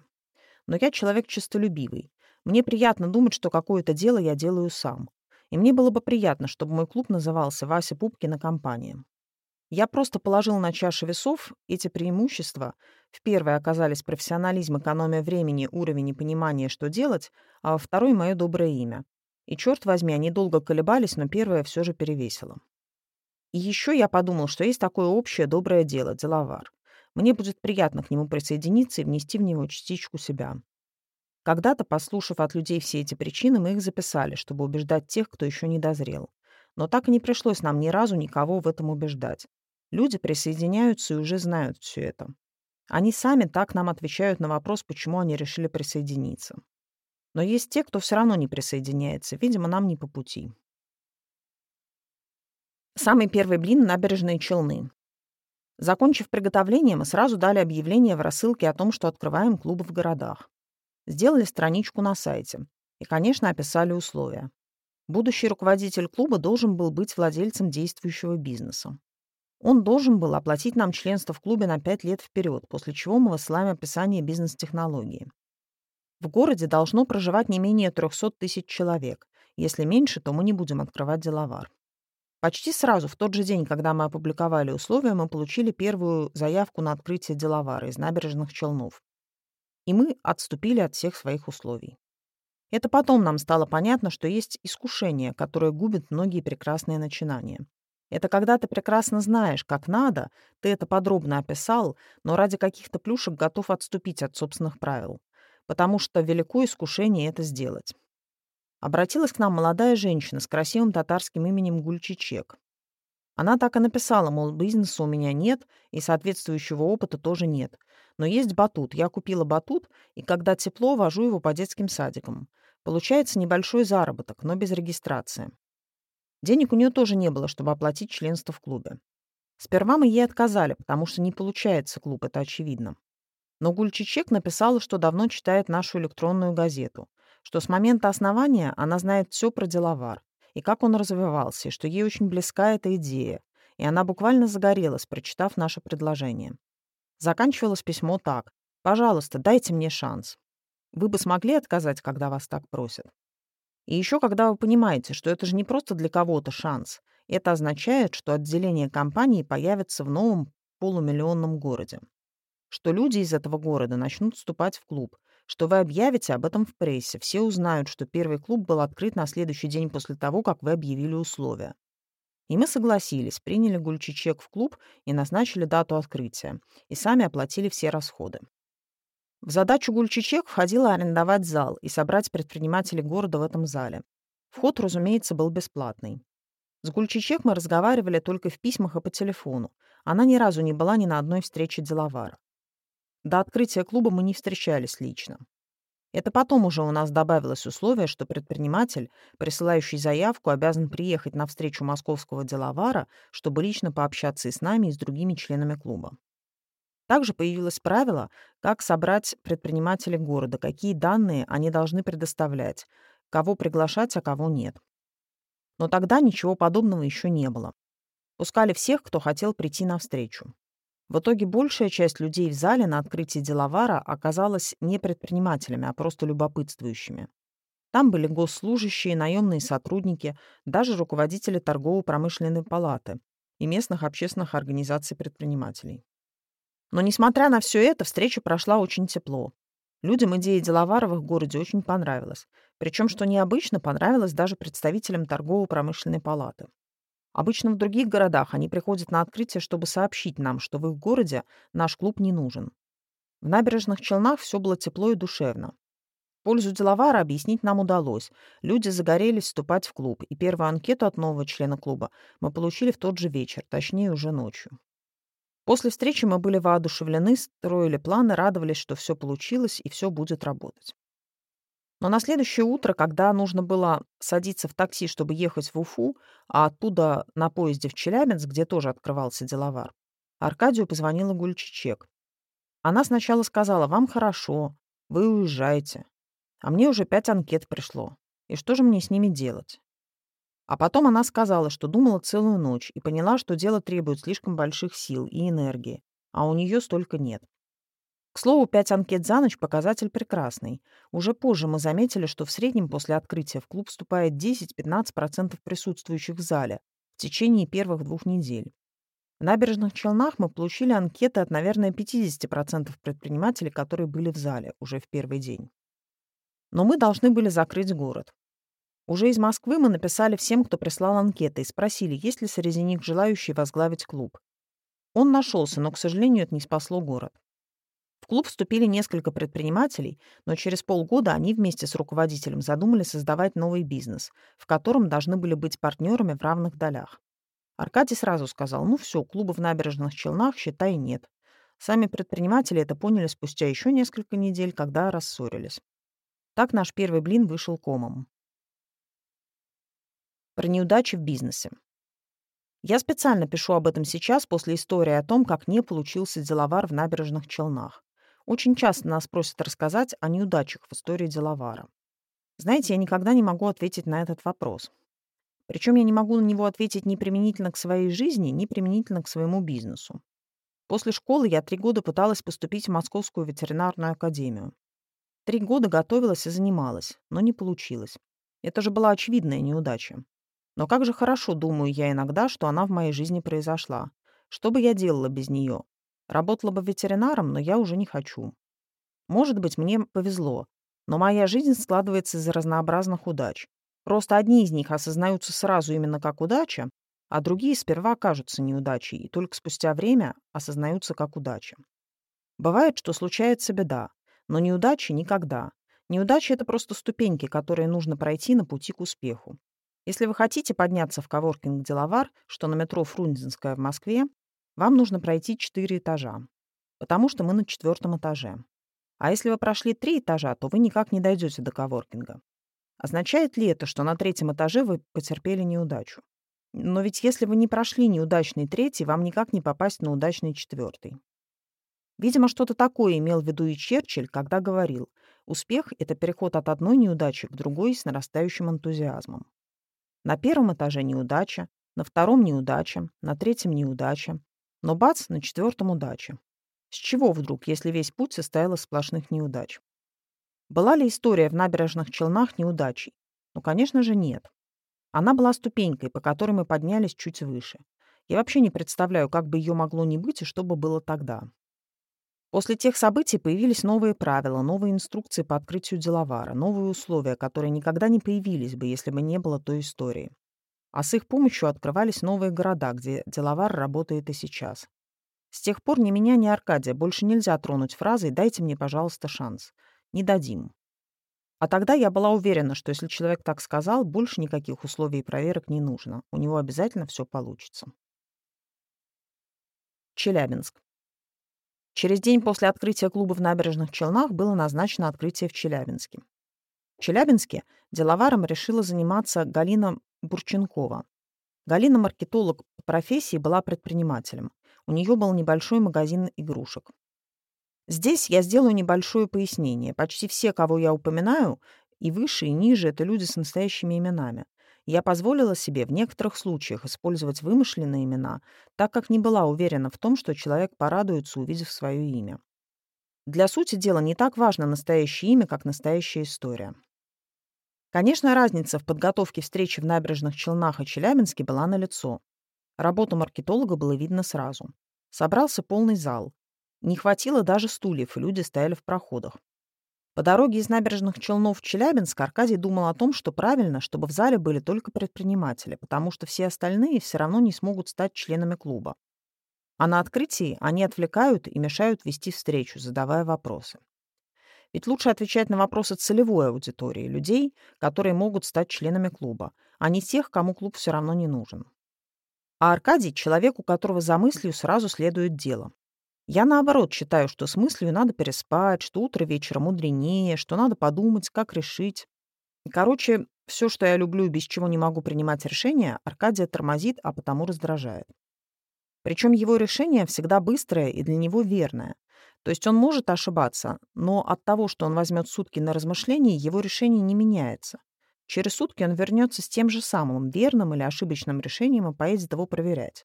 Speaker 1: Но я человек честолюбивый. Мне приятно думать, что какое-то дело я делаю сам. И мне было бы приятно, чтобы мой клуб назывался «Вася Пупкина компания». Я просто положил на чашу весов эти преимущества. В первой оказались профессионализм, экономия времени, уровень и понимание, что делать, а во второй — мое доброе имя. И, черт возьми, они долго колебались, но первое все же перевесило. И еще я подумал, что есть такое общее доброе дело – деловар. Мне будет приятно к нему присоединиться и внести в него частичку себя. Когда-то, послушав от людей все эти причины, мы их записали, чтобы убеждать тех, кто еще не дозрел. Но так и не пришлось нам ни разу никого в этом убеждать. Люди присоединяются и уже знают все это. Они сами так нам отвечают на вопрос, почему они решили присоединиться. Но есть те, кто все равно не присоединяется. Видимо, нам не по пути. Самый первый блин – набережные Челны. Закончив приготовление, мы сразу дали объявление в рассылке о том, что открываем клубы в городах. Сделали страничку на сайте. И, конечно, описали условия. Будущий руководитель клуба должен был быть владельцем действующего бизнеса. Он должен был оплатить нам членство в клубе на 5 лет вперед, после чего мы высылаем описание бизнес-технологии. В городе должно проживать не менее 300 тысяч человек. Если меньше, то мы не будем открывать деловар. Почти сразу, в тот же день, когда мы опубликовали условия, мы получили первую заявку на открытие деловара из набережных Челнов. И мы отступили от всех своих условий. Это потом нам стало понятно, что есть искушение, которое губит многие прекрасные начинания. Это когда ты прекрасно знаешь, как надо, ты это подробно описал, но ради каких-то плюшек готов отступить от собственных правил. Потому что велико искушение это сделать. Обратилась к нам молодая женщина с красивым татарским именем Гульчичек. Она так и написала, мол, бизнеса у меня нет, и соответствующего опыта тоже нет. Но есть батут. Я купила батут, и когда тепло, вожу его по детским садикам. Получается небольшой заработок, но без регистрации. Денег у нее тоже не было, чтобы оплатить членство в клубе. Сперва мы ей отказали, потому что не получается клуб, это очевидно. Но Гульчичек написала, что давно читает нашу электронную газету — что с момента основания она знает все про деловар и как он развивался, и что ей очень близка эта идея, и она буквально загорелась, прочитав наше предложение. Заканчивалось письмо так. «Пожалуйста, дайте мне шанс». Вы бы смогли отказать, когда вас так просят? И еще когда вы понимаете, что это же не просто для кого-то шанс. Это означает, что отделение компании появится в новом полумиллионном городе. Что люди из этого города начнут вступать в клуб, что вы объявите об этом в прессе. Все узнают, что первый клуб был открыт на следующий день после того, как вы объявили условия. И мы согласились, приняли Гульчичек в клуб и назначили дату открытия, и сами оплатили все расходы. В задачу Гульчичек входило арендовать зал и собрать предпринимателей города в этом зале. Вход, разумеется, был бесплатный. С Гульчичек мы разговаривали только в письмах и по телефону. Она ни разу не была ни на одной встрече деловара. До открытия клуба мы не встречались лично. Это потом уже у нас добавилось условие, что предприниматель, присылающий заявку, обязан приехать на встречу московского деловара, чтобы лично пообщаться и с нами, и с другими членами клуба. Также появилось правило, как собрать предпринимателей города, какие данные они должны предоставлять, кого приглашать, а кого нет. Но тогда ничего подобного еще не было. Пускали всех, кто хотел прийти навстречу. В итоге большая часть людей в зале на открытии деловара оказалась не предпринимателями, а просто любопытствующими. Там были госслужащие, наемные сотрудники, даже руководители торгово-промышленной палаты и местных общественных организаций предпринимателей. Но, несмотря на все это, встреча прошла очень тепло. Людям идея Деловарова в городе очень понравилась. Причем, что необычно, понравилось даже представителям торгово-промышленной палаты. Обычно в других городах они приходят на открытие, чтобы сообщить нам, что в их городе наш клуб не нужен. В набережных Челнах все было тепло и душевно. Пользу Деловара объяснить нам удалось. Люди загорелись вступать в клуб, и первую анкету от нового члена клуба мы получили в тот же вечер, точнее, уже ночью. После встречи мы были воодушевлены, строили планы, радовались, что все получилось и все будет работать. Но на следующее утро, когда нужно было садиться в такси, чтобы ехать в Уфу, а оттуда на поезде в Челябинск, где тоже открывался деловар, Аркадию позвонила Гульчичек. Она сначала сказала, вам хорошо, вы уезжаете. А мне уже пять анкет пришло. И что же мне с ними делать? А потом она сказала, что думала целую ночь и поняла, что дело требует слишком больших сил и энергии, а у нее столько нет. К слову, пять анкет за ночь – показатель прекрасный. Уже позже мы заметили, что в среднем после открытия в клуб вступает 10-15% присутствующих в зале в течение первых двух недель. В набережных Челнах мы получили анкеты от, наверное, 50% предпринимателей, которые были в зале уже в первый день. Но мы должны были закрыть город. Уже из Москвы мы написали всем, кто прислал анкеты, и спросили, есть ли среди них желающие возглавить клуб. Он нашелся, но, к сожалению, это не спасло город. В клуб вступили несколько предпринимателей, но через полгода они вместе с руководителем задумали создавать новый бизнес, в котором должны были быть партнерами в равных долях. Аркадий сразу сказал, ну все, клуба в набережных Челнах, считай, нет. Сами предприниматели это поняли спустя еще несколько недель, когда рассорились. Так наш первый блин вышел комом. Про неудачи в бизнесе. Я специально пишу об этом сейчас после истории о том, как не получился деловар в набережных Челнах. Очень часто нас просят рассказать о неудачах в истории деловара. Знаете, я никогда не могу ответить на этот вопрос. Причем я не могу на него ответить ни применительно к своей жизни, ни применительно к своему бизнесу. После школы я три года пыталась поступить в Московскую ветеринарную академию. Три года готовилась и занималась, но не получилось. Это же была очевидная неудача. Но как же хорошо, думаю я иногда, что она в моей жизни произошла. Что бы я делала без нее? Работала бы ветеринаром, но я уже не хочу. Может быть, мне повезло, но моя жизнь складывается из разнообразных удач. Просто одни из них осознаются сразу именно как удача, а другие сперва кажутся неудачей и только спустя время осознаются как удача. Бывает, что случается беда, но неудачи никогда. Неудачи — это просто ступеньки, которые нужно пройти на пути к успеху. Если вы хотите подняться в коворкинг «Деловар», что на метро Фрунзенская в Москве, вам нужно пройти четыре этажа, потому что мы на четвертом этаже. А если вы прошли три этажа, то вы никак не дойдете до коворкинга. Означает ли это, что на третьем этаже вы потерпели неудачу? Но ведь если вы не прошли неудачный третий, вам никак не попасть на удачный четвертый. Видимо, что-то такое имел в виду и Черчилль, когда говорил, успех — это переход от одной неудачи к другой с нарастающим энтузиазмом. На первом этаже неудача, на втором неудача, на третьем неудача. Но бац, на четвертом удача. С чего вдруг, если весь путь состоял из сплошных неудач? Была ли история в набережных Челнах неудачей? Ну, конечно же, нет. Она была ступенькой, по которой мы поднялись чуть выше. Я вообще не представляю, как бы ее могло не быть и что бы было тогда. После тех событий появились новые правила, новые инструкции по открытию деловара, новые условия, которые никогда не появились бы, если бы не было той истории. А с их помощью открывались новые города, где деловар работает и сейчас. С тех пор ни меня, ни Аркадия больше нельзя тронуть фразой «дайте мне, пожалуйста, шанс». Не дадим. А тогда я была уверена, что если человек так сказал, больше никаких условий и проверок не нужно. У него обязательно все получится. Челябинск. Через день после открытия клуба в набережных Челнах было назначено открытие в Челябинске. В Челябинске деловаром решила заниматься Галина Бурченкова. Галина маркетолог по профессии была предпринимателем. У нее был небольшой магазин игрушек. Здесь я сделаю небольшое пояснение. Почти все, кого я упоминаю, и выше, и ниже, это люди с настоящими именами. Я позволила себе в некоторых случаях использовать вымышленные имена, так как не была уверена в том, что человек порадуется, увидев свое имя. Для сути дела не так важно настоящее имя, как настоящая история. Конечно, разница в подготовке встречи в набережных Челнах и Челябинске была налицо. Работу маркетолога было видно сразу. Собрался полный зал. Не хватило даже стульев, люди стояли в проходах. По дороге из набережных Челнов в Челябинск Аркадий думал о том, что правильно, чтобы в зале были только предприниматели, потому что все остальные все равно не смогут стать членами клуба. А на открытии они отвлекают и мешают вести встречу, задавая вопросы. Ведь лучше отвечать на вопросы целевой аудитории, людей, которые могут стать членами клуба, а не тех, кому клуб все равно не нужен. А Аркадий — человек, у которого за мыслью сразу следует дело. Я, наоборот, считаю, что с мыслью надо переспать, что утро вечера мудренее, что надо подумать, как решить. Короче, все, что я люблю и без чего не могу принимать решения, Аркадия тормозит, а потому раздражает. Причем его решение всегда быстрое и для него верное. То есть он может ошибаться, но от того, что он возьмет сутки на размышление, его решение не меняется. Через сутки он вернется с тем же самым верным или ошибочным решением и поедет его проверять.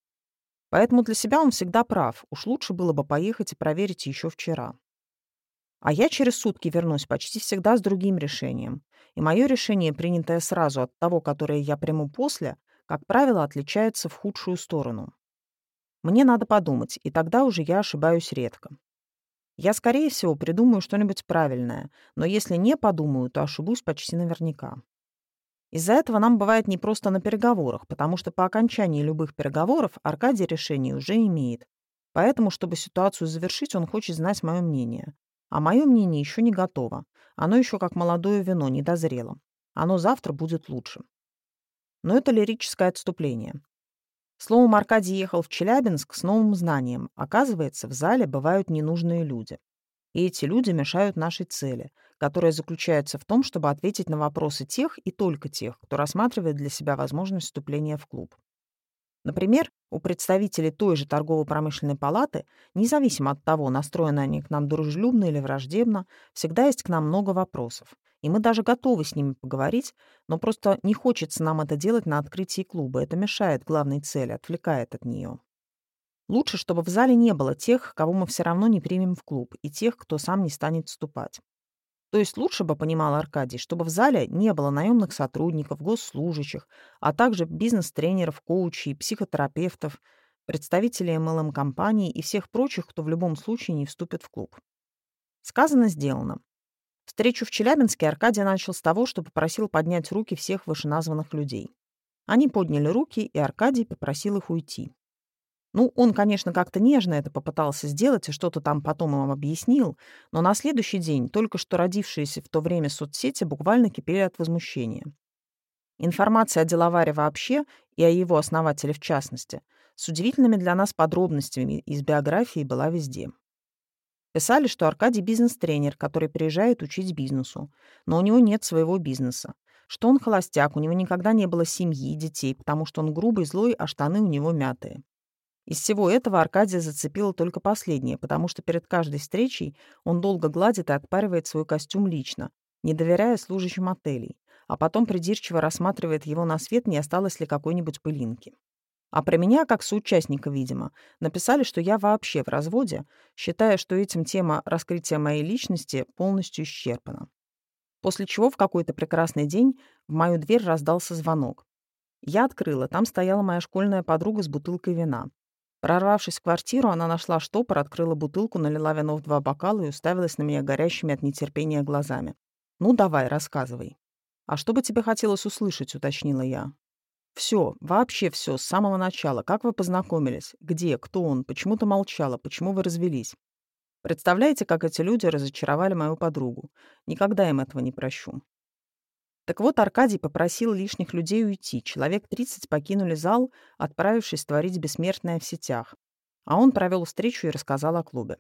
Speaker 1: Поэтому для себя он всегда прав. Уж лучше было бы поехать и проверить еще вчера. А я через сутки вернусь почти всегда с другим решением. И мое решение, принятое сразу от того, которое я приму после, как правило, отличается в худшую сторону. Мне надо подумать, и тогда уже я ошибаюсь редко. Я, скорее всего, придумаю что-нибудь правильное, но если не подумаю, то ошибусь почти наверняка. Из-за этого нам бывает непросто на переговорах, потому что по окончании любых переговоров Аркадий решение уже имеет. Поэтому, чтобы ситуацию завершить, он хочет знать мое мнение. А мое мнение еще не готово. Оно еще как молодое вино, не дозрело. Оно завтра будет лучше. Но это лирическое отступление. Словом, Аркадий ехал в Челябинск с новым знанием. Оказывается, в зале бывают ненужные люди. И эти люди мешают нашей цели, которая заключается в том, чтобы ответить на вопросы тех и только тех, кто рассматривает для себя возможность вступления в клуб. Например, у представителей той же торгово-промышленной палаты, независимо от того, настроены они к нам дружелюбно или враждебно, всегда есть к нам много вопросов. И мы даже готовы с ними поговорить, но просто не хочется нам это делать на открытии клуба. Это мешает главной цели, отвлекает от нее. Лучше, чтобы в зале не было тех, кого мы все равно не примем в клуб, и тех, кто сам не станет вступать. То есть лучше бы, понимал Аркадий, чтобы в зале не было наемных сотрудников, госслужащих, а также бизнес-тренеров, коучей, психотерапевтов, представителей MLM-компаний и всех прочих, кто в любом случае не вступит в клуб. Сказано, сделано. Встречу в Челябинске Аркадий начал с того, что попросил поднять руки всех вышеназванных людей. Они подняли руки, и Аркадий попросил их уйти. Ну, он, конечно, как-то нежно это попытался сделать и что-то там потом им объяснил, но на следующий день только что родившиеся в то время соцсети буквально кипели от возмущения. Информация о деловаре вообще и о его основателе в частности с удивительными для нас подробностями из биографии была везде. Писали, что Аркадий бизнес-тренер, который приезжает учить бизнесу, но у него нет своего бизнеса, что он холостяк, у него никогда не было семьи и детей, потому что он грубый, злой, а штаны у него мятые. Из всего этого Аркадия зацепило только последнее, потому что перед каждой встречей он долго гладит и отпаривает свой костюм лично, не доверяя служащим отелей, а потом придирчиво рассматривает его на свет, не осталось ли какой-нибудь пылинки. А про меня, как соучастника, видимо, написали, что я вообще в разводе, считая, что этим тема раскрытия моей личности полностью исчерпана. После чего в какой-то прекрасный день в мою дверь раздался звонок. Я открыла, там стояла моя школьная подруга с бутылкой вина. Прорвавшись в квартиру, она нашла штопор, открыла бутылку, налила вино в два бокала и уставилась на меня горящими от нетерпения глазами. «Ну, давай, рассказывай». «А что бы тебе хотелось услышать?» — уточнила я. Все, вообще все, с самого начала. Как вы познакомились? Где? Кто он? Почему ты молчала? Почему вы развелись? Представляете, как эти люди разочаровали мою подругу? Никогда им этого не прощу. Так вот, Аркадий попросил лишних людей уйти. Человек 30 покинули зал, отправившись творить бессмертное в сетях. А он провел встречу и рассказал о клубе.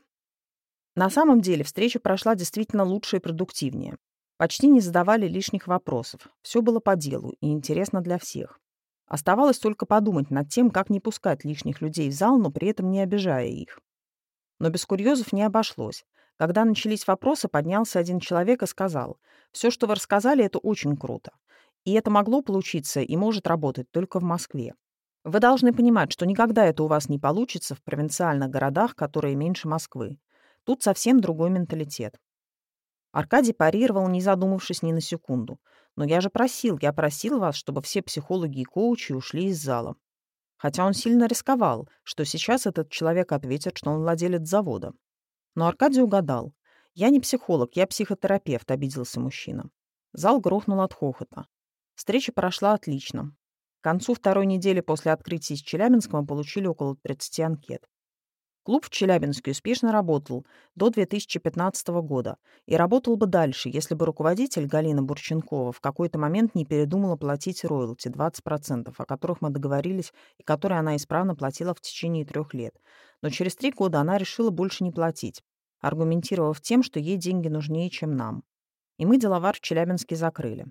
Speaker 1: На самом деле встреча прошла действительно лучше и продуктивнее. Почти не задавали лишних вопросов. Все было по делу и интересно для всех. Оставалось только подумать над тем, как не пускать лишних людей в зал, но при этом не обижая их. Но без курьезов не обошлось. Когда начались вопросы, поднялся один человек и сказал, «Все, что вы рассказали, это очень круто. И это могло получиться и может работать только в Москве. Вы должны понимать, что никогда это у вас не получится в провинциальных городах, которые меньше Москвы. Тут совсем другой менталитет. Аркадий парировал, не задумавшись ни на секунду. «Но я же просил, я просил вас, чтобы все психологи и коучи ушли из зала». Хотя он сильно рисковал, что сейчас этот человек ответит, что он владелец завода. Но Аркадий угадал. «Я не психолог, я психотерапевт», — обиделся мужчина. Зал грохнул от хохота. Встреча прошла отлично. К концу второй недели после открытия из Челябинска мы получили около 30 анкет. Клуб в Челябинске успешно работал до 2015 года и работал бы дальше, если бы руководитель Галина Бурченкова в какой-то момент не передумала платить роялти 20%, о которых мы договорились и которые она исправно платила в течение трех лет. Но через три года она решила больше не платить, аргументировав тем, что ей деньги нужнее, чем нам. И мы деловар в Челябинске закрыли.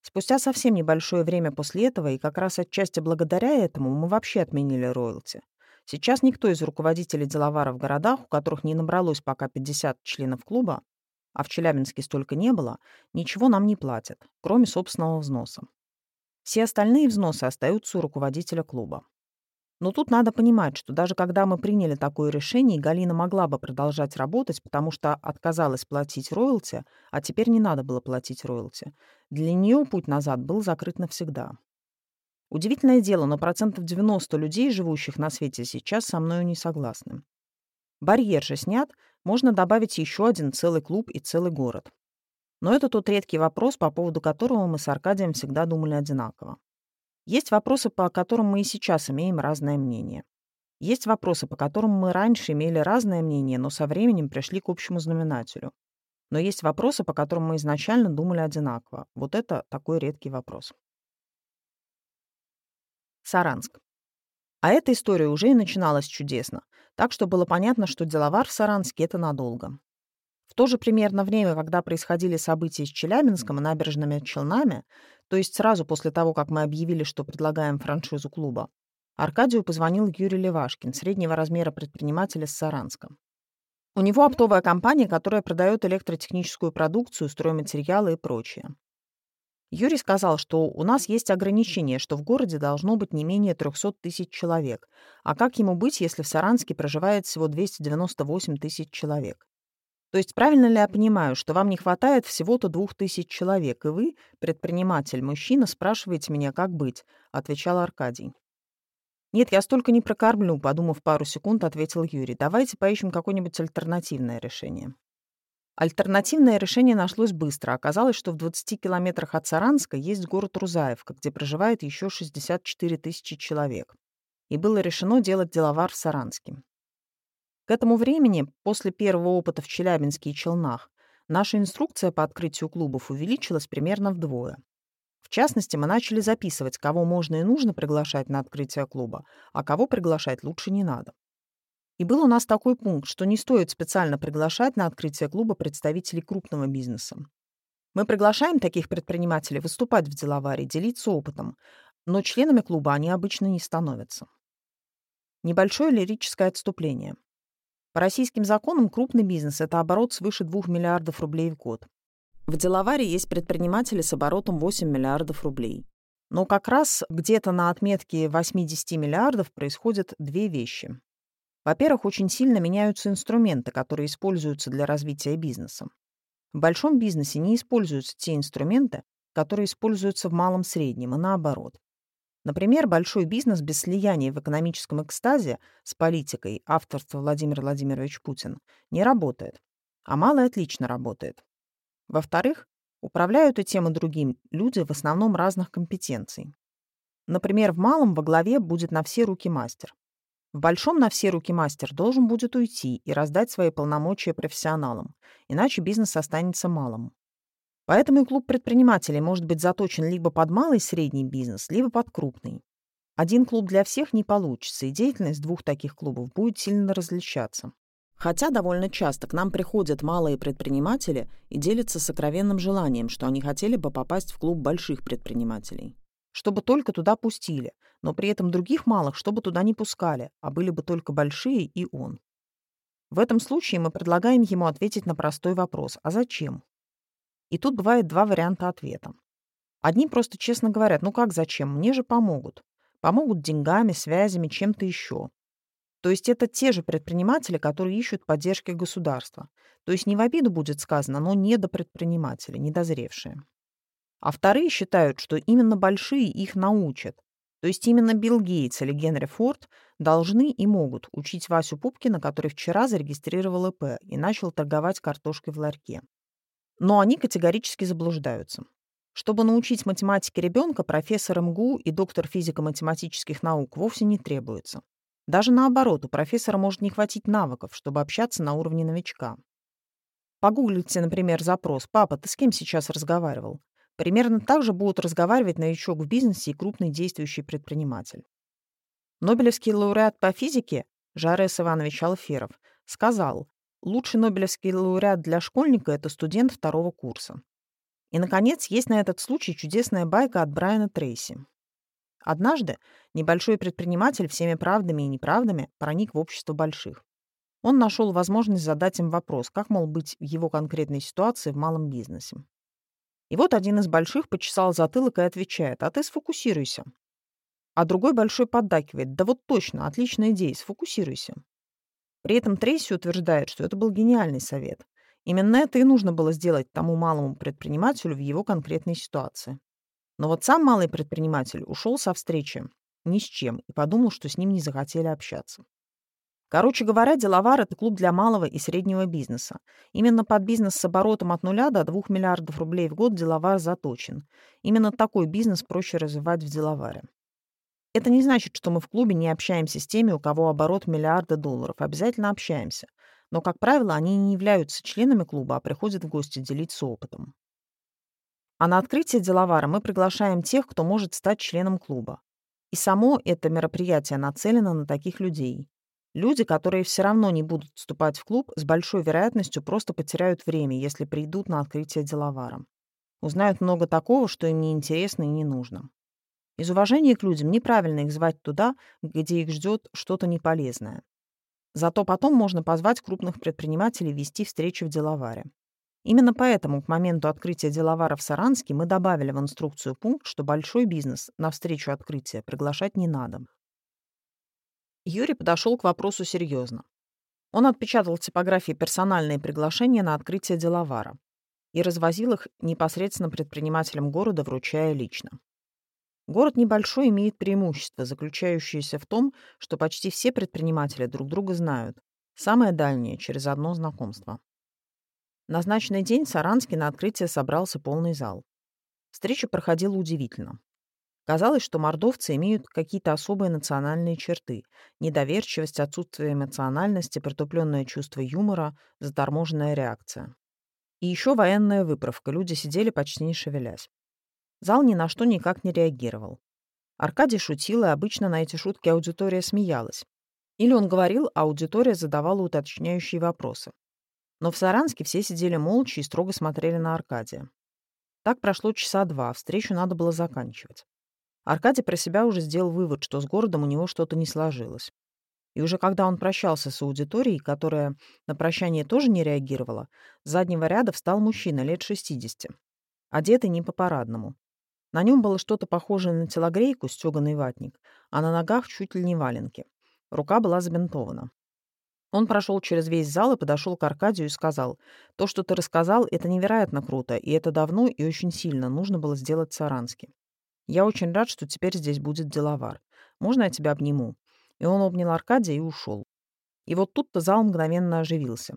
Speaker 1: Спустя совсем небольшое время после этого, и как раз отчасти благодаря этому, мы вообще отменили роялти. Сейчас никто из руководителей деловара в городах, у которых не набралось пока 50 членов клуба, а в Челябинске столько не было, ничего нам не платят, кроме собственного взноса. Все остальные взносы остаются у руководителя клуба. Но тут надо понимать, что даже когда мы приняли такое решение, Галина могла бы продолжать работать, потому что отказалась платить роялти, а теперь не надо было платить роялти. Для нее путь назад был закрыт навсегда. Удивительное дело, но процентов 90 людей, живущих на свете сейчас, со мною не согласны. Барьер же снят, можно добавить еще один целый клуб и целый город. Но это тот редкий вопрос, по поводу которого мы с Аркадием всегда думали одинаково. Есть вопросы, по которым мы и сейчас имеем разное мнение. Есть вопросы, по которым мы раньше имели разное мнение, но со временем пришли к общему знаменателю. Но есть вопросы, по которым мы изначально думали одинаково. Вот это такой редкий вопрос. Саранск. А эта история уже и начиналась чудесно, так что было понятно, что деловар в Саранске — это надолго. В то же примерно время, когда происходили события с Челябинском и набережными Челнами, то есть сразу после того, как мы объявили, что предлагаем франшизу клуба, Аркадию позвонил Юрий Левашкин, среднего размера предприниматель из Саранска. У него оптовая компания, которая продает электротехническую продукцию, стройматериалы и прочее. Юрий сказал, что у нас есть ограничение, что в городе должно быть не менее 300 тысяч человек. А как ему быть, если в Саранске проживает всего 298 тысяч человек? То есть правильно ли я понимаю, что вам не хватает всего-то двух тысяч человек, и вы, предприниматель, мужчина, спрашиваете меня, как быть? Отвечал Аркадий. «Нет, я столько не прокормлю», — подумав пару секунд, ответил Юрий. «Давайте поищем какое-нибудь альтернативное решение». Альтернативное решение нашлось быстро. Оказалось, что в 20 километрах от Саранска есть город Рузаевка, где проживает еще 64 тысячи человек. И было решено делать деловар в Саранске. К этому времени, после первого опыта в Челябинске и Челнах, наша инструкция по открытию клубов увеличилась примерно вдвое. В частности, мы начали записывать, кого можно и нужно приглашать на открытие клуба, а кого приглашать лучше не надо. И был у нас такой пункт, что не стоит специально приглашать на открытие клуба представителей крупного бизнеса. Мы приглашаем таких предпринимателей выступать в деловаре, делиться опытом, но членами клуба они обычно не становятся. Небольшое лирическое отступление. По российским законам крупный бизнес – это оборот свыше 2 миллиардов рублей в год. В деловаре есть предприниматели с оборотом 8 миллиардов рублей. Но как раз где-то на отметке 80 миллиардов происходят две вещи. Во-первых, очень сильно меняются инструменты, которые используются для развития бизнеса. В большом бизнесе не используются те инструменты, которые используются в малом среднем, и наоборот. Например, большой бизнес без слияния в экономическом экстазе с политикой авторства Владимир Владимирович Путин не работает, а малый отлично работает. Во-вторых, управляют и тем и другим люди в основном разных компетенций. Например, в малом во главе будет на все руки мастер. В большом на все руки мастер должен будет уйти и раздать свои полномочия профессионалам, иначе бизнес останется малым. Поэтому и клуб предпринимателей может быть заточен либо под малый и средний бизнес, либо под крупный. Один клуб для всех не получится, и деятельность двух таких клубов будет сильно различаться. Хотя довольно часто к нам приходят малые предприниматели и делятся сокровенным желанием, что они хотели бы попасть в клуб больших предпринимателей. Чтобы только туда пустили, но при этом других малых чтобы туда не пускали, а были бы только большие и он. В этом случае мы предлагаем ему ответить на простой вопрос «А зачем?». И тут бывает два варианта ответа. Одни просто честно говорят «Ну как зачем? Мне же помогут». Помогут деньгами, связями, чем-то еще. То есть это те же предприниматели, которые ищут поддержки государства. То есть не в обиду будет сказано, но недопредприниматели, недозревшие. А вторые считают, что именно большие их научат. То есть именно Билл Гейтс или Генри Форд должны и могут учить Васю Пупкина, который вчера зарегистрировал ИП и начал торговать картошкой в ларьке. Но они категорически заблуждаются. Чтобы научить математике ребенка, профессор МГУ и доктор физико-математических наук вовсе не требуется. Даже наоборот, у профессора может не хватить навыков, чтобы общаться на уровне новичка. Погуглите, например, запрос «Папа, ты с кем сейчас разговаривал?» Примерно так же будут разговаривать новичок в бизнесе и крупный действующий предприниматель. Нобелевский лауреат по физике Жарес Иванович Алферов сказал, лучший нобелевский лауреат для школьника – это студент второго курса. И, наконец, есть на этот случай чудесная байка от Брайана Трейси. Однажды небольшой предприниматель всеми правдами и неправдами проник в общество больших. Он нашел возможность задать им вопрос, как, мол, быть в его конкретной ситуации в малом бизнесе. И вот один из больших почесал затылок и отвечает, а ты сфокусируйся. А другой большой поддакивает, да вот точно, отличная идея, сфокусируйся. При этом Трейси утверждает, что это был гениальный совет. Именно это и нужно было сделать тому малому предпринимателю в его конкретной ситуации. Но вот сам малый предприниматель ушел со встречи ни с чем и подумал, что с ним не захотели общаться. Короче говоря, деловар – это клуб для малого и среднего бизнеса. Именно под бизнес с оборотом от нуля до 2 миллиардов рублей в год деловар заточен. Именно такой бизнес проще развивать в деловаре. Это не значит, что мы в клубе не общаемся с теми, у кого оборот миллиарда долларов. Обязательно общаемся. Но, как правило, они не являются членами клуба, а приходят в гости делиться опытом. А на открытие деловара мы приглашаем тех, кто может стать членом клуба. И само это мероприятие нацелено на таких людей. Люди, которые все равно не будут вступать в клуб, с большой вероятностью просто потеряют время, если придут на открытие деловара. Узнают много такого, что им не интересно и не нужно. Из уважения к людям неправильно их звать туда, где их ждет что-то неполезное. Зато потом можно позвать крупных предпринимателей вести встречи в деловаре. Именно поэтому к моменту открытия деловара в Саранске мы добавили в инструкцию пункт, что большой бизнес на встречу открытия приглашать не надо. Юрий подошел к вопросу серьезно. Он отпечатал в типографии персональные приглашения на открытие деловара и развозил их непосредственно предпринимателям города, вручая лично. Город небольшой имеет преимущество, заключающееся в том, что почти все предприниматели друг друга знают. Самое дальнее – через одно знакомство. Назначенный день в Саранске на открытие собрался полный зал. Встреча проходила удивительно. Казалось, что мордовцы имеют какие-то особые национальные черты. Недоверчивость, отсутствие эмоциональности, притупленное чувство юмора, заторможенная реакция. И еще военная выправка. Люди сидели почти не шевелясь. Зал ни на что никак не реагировал. Аркадий шутил, и обычно на эти шутки аудитория смеялась. Или он говорил, а аудитория задавала уточняющие вопросы. Но в Саранске все сидели молча и строго смотрели на Аркадия. Так прошло часа два, встречу надо было заканчивать. Аркадий про себя уже сделал вывод, что с городом у него что-то не сложилось. И уже когда он прощался с аудиторией, которая на прощание тоже не реагировала, с заднего ряда встал мужчина лет 60, одетый не по-парадному. На нем было что-то похожее на телогрейку, стеганый ватник, а на ногах чуть ли не валенки. Рука была забинтована. Он прошел через весь зал и подошел к Аркадию и сказал, «То, что ты рассказал, это невероятно круто, и это давно и очень сильно нужно было сделать в Саранске. Я очень рад, что теперь здесь будет деловар. Можно я тебя обниму?» И он обнял Аркадия и ушел. И вот тут-то зал мгновенно оживился.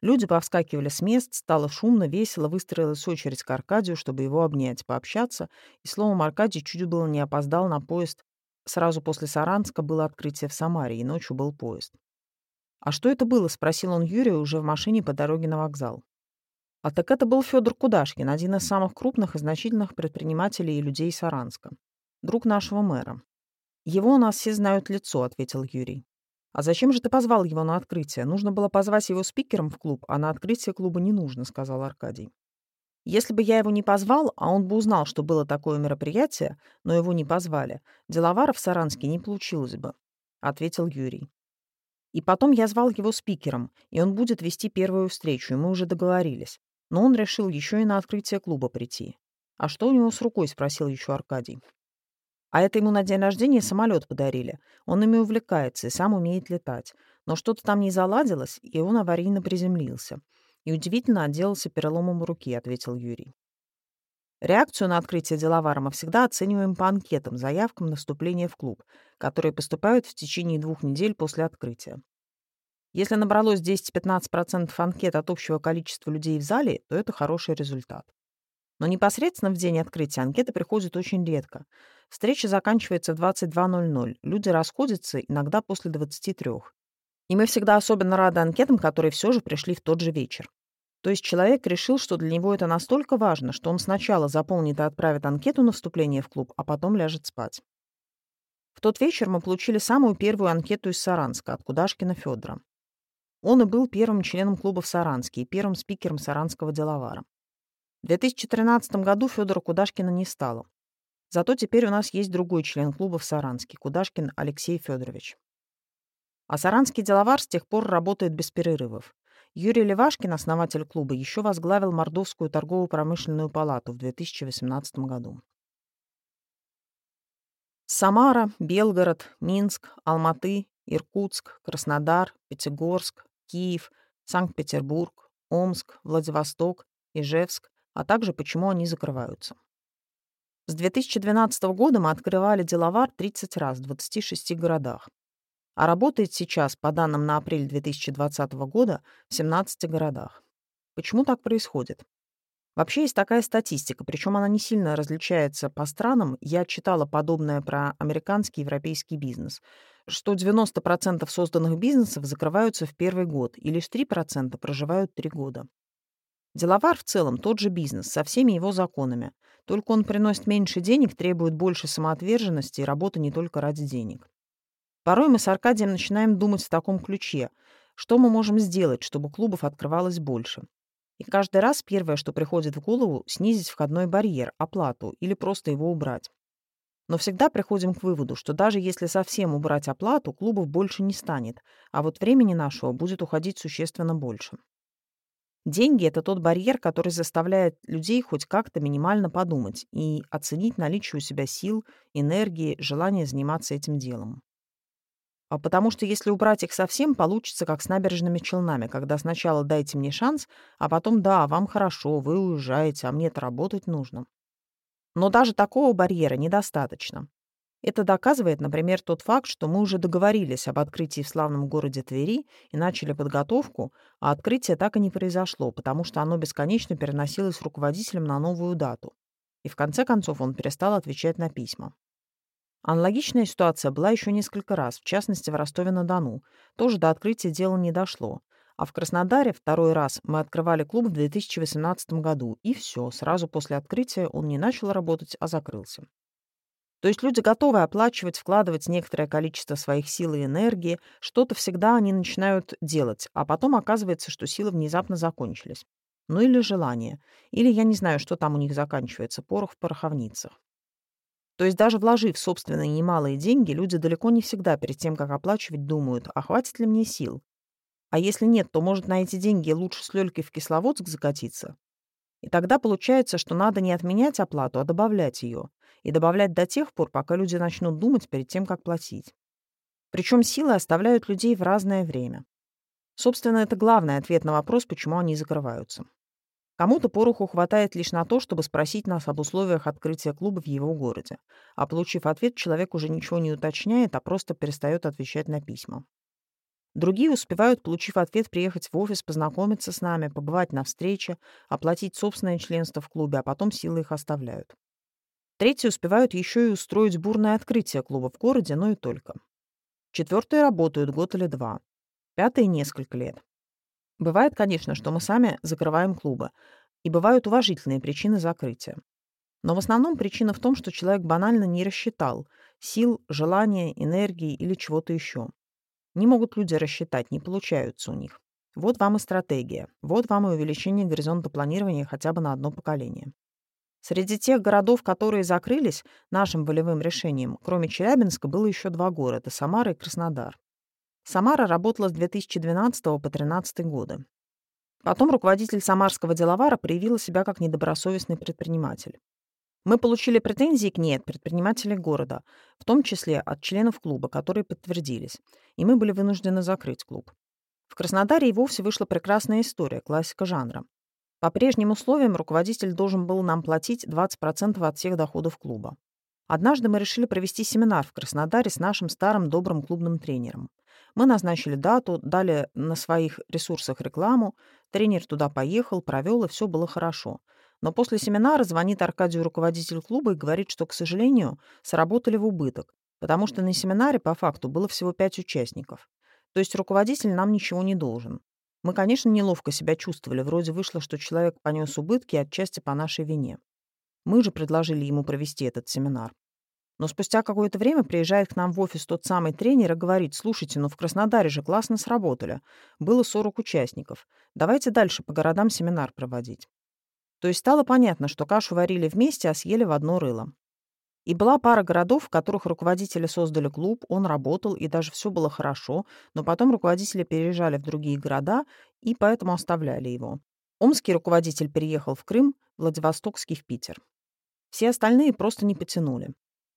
Speaker 1: Люди повскакивали с мест, стало шумно, весело, выстроилась очередь к Аркадию, чтобы его обнять, пообщаться, и, словом, Аркадий чуть было не опоздал на поезд. Сразу после Саранска было открытие в Самаре, и ночью был поезд. «А что это было?» — спросил он Юрия уже в машине по дороге на вокзал. А так это был Федор Кудашкин, один из самых крупных и значительных предпринимателей и людей Саранска. Друг нашего мэра. «Его у нас все знают лицо», — ответил Юрий. «А зачем же ты позвал его на открытие? Нужно было позвать его спикером в клуб, а на открытие клуба не нужно», — сказал Аркадий. «Если бы я его не позвал, а он бы узнал, что было такое мероприятие, но его не позвали, деловара в Саранске не получилось бы», — ответил Юрий. И потом я звал его спикером, и он будет вести первую встречу, и мы уже договорились. Но он решил еще и на открытие клуба прийти. «А что у него с рукой?» — спросил еще Аркадий. А это ему на день рождения самолет подарили. Он ими увлекается и сам умеет летать. Но что-то там не заладилось, и он аварийно приземлился. И удивительно отделался переломом руки, ответил Юрий. Реакцию на открытие деловара мы всегда оцениваем по анкетам, заявкам на вступление в клуб, которые поступают в течение двух недель после открытия. Если набралось 10-15% анкет от общего количества людей в зале, то это хороший результат. Но непосредственно в день открытия анкеты приходят очень редко. Встреча заканчивается в 22.00. Люди расходятся иногда после 23. И мы всегда особенно рады анкетам, которые все же пришли в тот же вечер. То есть человек решил, что для него это настолько важно, что он сначала заполнит и отправит анкету на вступление в клуб, а потом ляжет спать. В тот вечер мы получили самую первую анкету из Саранска от Кудашкина Федора. Он и был первым членом клуба в Саранске и первым спикером саранского деловара. В 2013 году Федора Кудашкина не стало. Зато теперь у нас есть другой член клуба в Саранске, Кудашкин Алексей Федорович. А саранский деловар с тех пор работает без перерывов. Юрий Левашкин, основатель клуба, еще возглавил Мордовскую торгово-промышленную палату в 2018 году. Самара, Белгород, Минск, Алматы, Иркутск, Краснодар, Пятигорск, Киев, Санкт-Петербург, Омск, Владивосток, Ижевск, а также почему они закрываются. С 2012 года мы открывали деловар 30 раз в 26 городах а работает сейчас, по данным на апрель 2020 года, в 17 городах. Почему так происходит? Вообще есть такая статистика, причем она не сильно различается по странам. Я читала подобное про американский и европейский бизнес, что 90% созданных бизнесов закрываются в первый год, и лишь 3% проживают 3 года. Деловар в целом тот же бизнес, со всеми его законами. Только он приносит меньше денег, требует больше самоотверженности и работы не только ради денег. Порой мы с Аркадием начинаем думать в таком ключе. Что мы можем сделать, чтобы клубов открывалось больше? И каждый раз первое, что приходит в голову, снизить входной барьер, оплату или просто его убрать. Но всегда приходим к выводу, что даже если совсем убрать оплату, клубов больше не станет, а вот времени нашего будет уходить существенно больше. Деньги — это тот барьер, который заставляет людей хоть как-то минимально подумать и оценить наличие у себя сил, энергии, желания заниматься этим делом. А потому что если убрать их совсем, получится как с набережными челнами, когда сначала дайте мне шанс, а потом да, вам хорошо, вы уезжаете, а мне-то работать нужно. Но даже такого барьера недостаточно. Это доказывает, например, тот факт, что мы уже договорились об открытии в славном городе Твери и начали подготовку, а открытие так и не произошло, потому что оно бесконечно переносилось руководителем на новую дату. И в конце концов он перестал отвечать на письма. Аналогичная ситуация была еще несколько раз, в частности, в Ростове-на-Дону. Тоже до открытия дела не дошло. А в Краснодаре второй раз мы открывали клуб в 2018 году, и все, сразу после открытия он не начал работать, а закрылся. То есть люди готовы оплачивать, вкладывать некоторое количество своих сил и энергии, что-то всегда они начинают делать, а потом оказывается, что силы внезапно закончились. Ну или желание. Или я не знаю, что там у них заканчивается, порох в пороховницах. То есть даже вложив собственные немалые деньги, люди далеко не всегда перед тем, как оплачивать, думают, а хватит ли мне сил? А если нет, то, может, на эти деньги лучше с Лёлькой в Кисловодск закатиться? И тогда получается, что надо не отменять оплату, а добавлять ее. И добавлять до тех пор, пока люди начнут думать перед тем, как платить. Причем силы оставляют людей в разное время. Собственно, это главный ответ на вопрос, почему они закрываются. Кому-то пороху хватает лишь на то, чтобы спросить нас об условиях открытия клуба в его городе. А получив ответ, человек уже ничего не уточняет, а просто перестает отвечать на письма. Другие успевают, получив ответ, приехать в офис, познакомиться с нами, побывать на встрече, оплатить собственное членство в клубе, а потом силы их оставляют. Третьи успевают еще и устроить бурное открытие клуба в городе, но и только. Четвертые работают год или два. Пятые — несколько лет. Бывает, конечно, что мы сами закрываем клубы, и бывают уважительные причины закрытия. Но в основном причина в том, что человек банально не рассчитал сил, желания, энергии или чего-то еще. Не могут люди рассчитать, не получаются у них. Вот вам и стратегия. Вот вам и увеличение горизонта планирования хотя бы на одно поколение. Среди тех городов, которые закрылись нашим волевым решением, кроме Челябинска, было еще два города – Самара и Краснодар. Самара работала с 2012 по 2013 годы. Потом руководитель самарского деловара проявила себя как недобросовестный предприниматель. Мы получили претензии к ней от предпринимателей города, в том числе от членов клуба, которые подтвердились, и мы были вынуждены закрыть клуб. В Краснодаре и вовсе вышла прекрасная история, классика жанра. По прежним условиям руководитель должен был нам платить 20% от всех доходов клуба. Однажды мы решили провести семинар в Краснодаре с нашим старым добрым клубным тренером. Мы назначили дату, дали на своих ресурсах рекламу, тренер туда поехал, провел, и все было хорошо. Но после семинара звонит Аркадию руководитель клуба и говорит, что, к сожалению, сработали в убыток, потому что на семинаре по факту было всего пять участников. То есть руководитель нам ничего не должен. Мы, конечно, неловко себя чувствовали, вроде вышло, что человек понес убытки отчасти по нашей вине. Мы же предложили ему провести этот семинар. Но спустя какое-то время приезжает к нам в офис тот самый тренер и говорит, слушайте, ну в Краснодаре же классно сработали. Было 40 участников. Давайте дальше по городам семинар проводить. То есть стало понятно, что кашу варили вместе, а съели в одно рыло. И была пара городов, в которых руководители создали клуб, он работал, и даже все было хорошо, но потом руководители переезжали в другие города и поэтому оставляли его. Омский руководитель переехал в Крым, Владивостокский в Питер. Все остальные просто не потянули.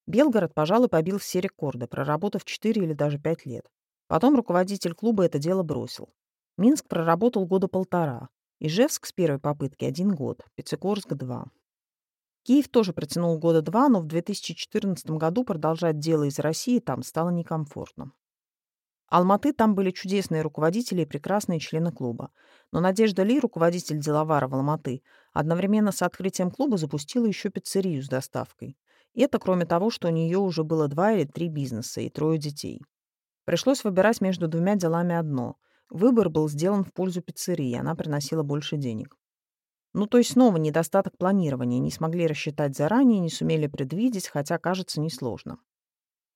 Speaker 1: Белгород, пожалуй, побил все рекорды, проработав 4 или даже 5 лет. Потом руководитель клуба это дело бросил. Минск проработал года полтора. Ижевск с первой попытки один год, Пятигорск — два. Киев тоже протянул года два, но в 2014 году продолжать дело из России там стало некомфортно. Алматы там были чудесные руководители и прекрасные члены клуба. Но Надежда Ли, руководитель деловара в Алматы, одновременно с открытием клуба запустила еще пиццерию с доставкой. И это кроме того, что у нее уже было два или три бизнеса и трое детей. Пришлось выбирать между двумя делами одно. Выбор был сделан в пользу пиццерии, она приносила больше денег. Ну, то есть снова недостаток планирования. Не смогли рассчитать заранее, не сумели предвидеть, хотя, кажется, несложно.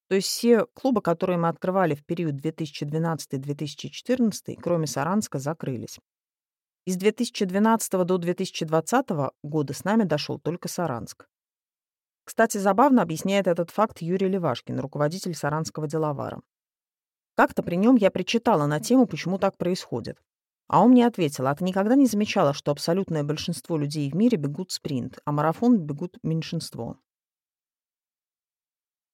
Speaker 1: То есть все клубы, которые мы открывали в период 2012-2014, кроме Саранска, закрылись. Из 2012 до 2020 года с нами дошел только Саранск. Кстати, забавно объясняет этот факт Юрий Левашкин, руководитель Саранского деловара. Как-то при нем я причитала на тему, почему так происходит. А он мне ответил, а ты никогда не замечала, что абсолютное большинство людей в мире бегут спринт, а марафон бегут меньшинство?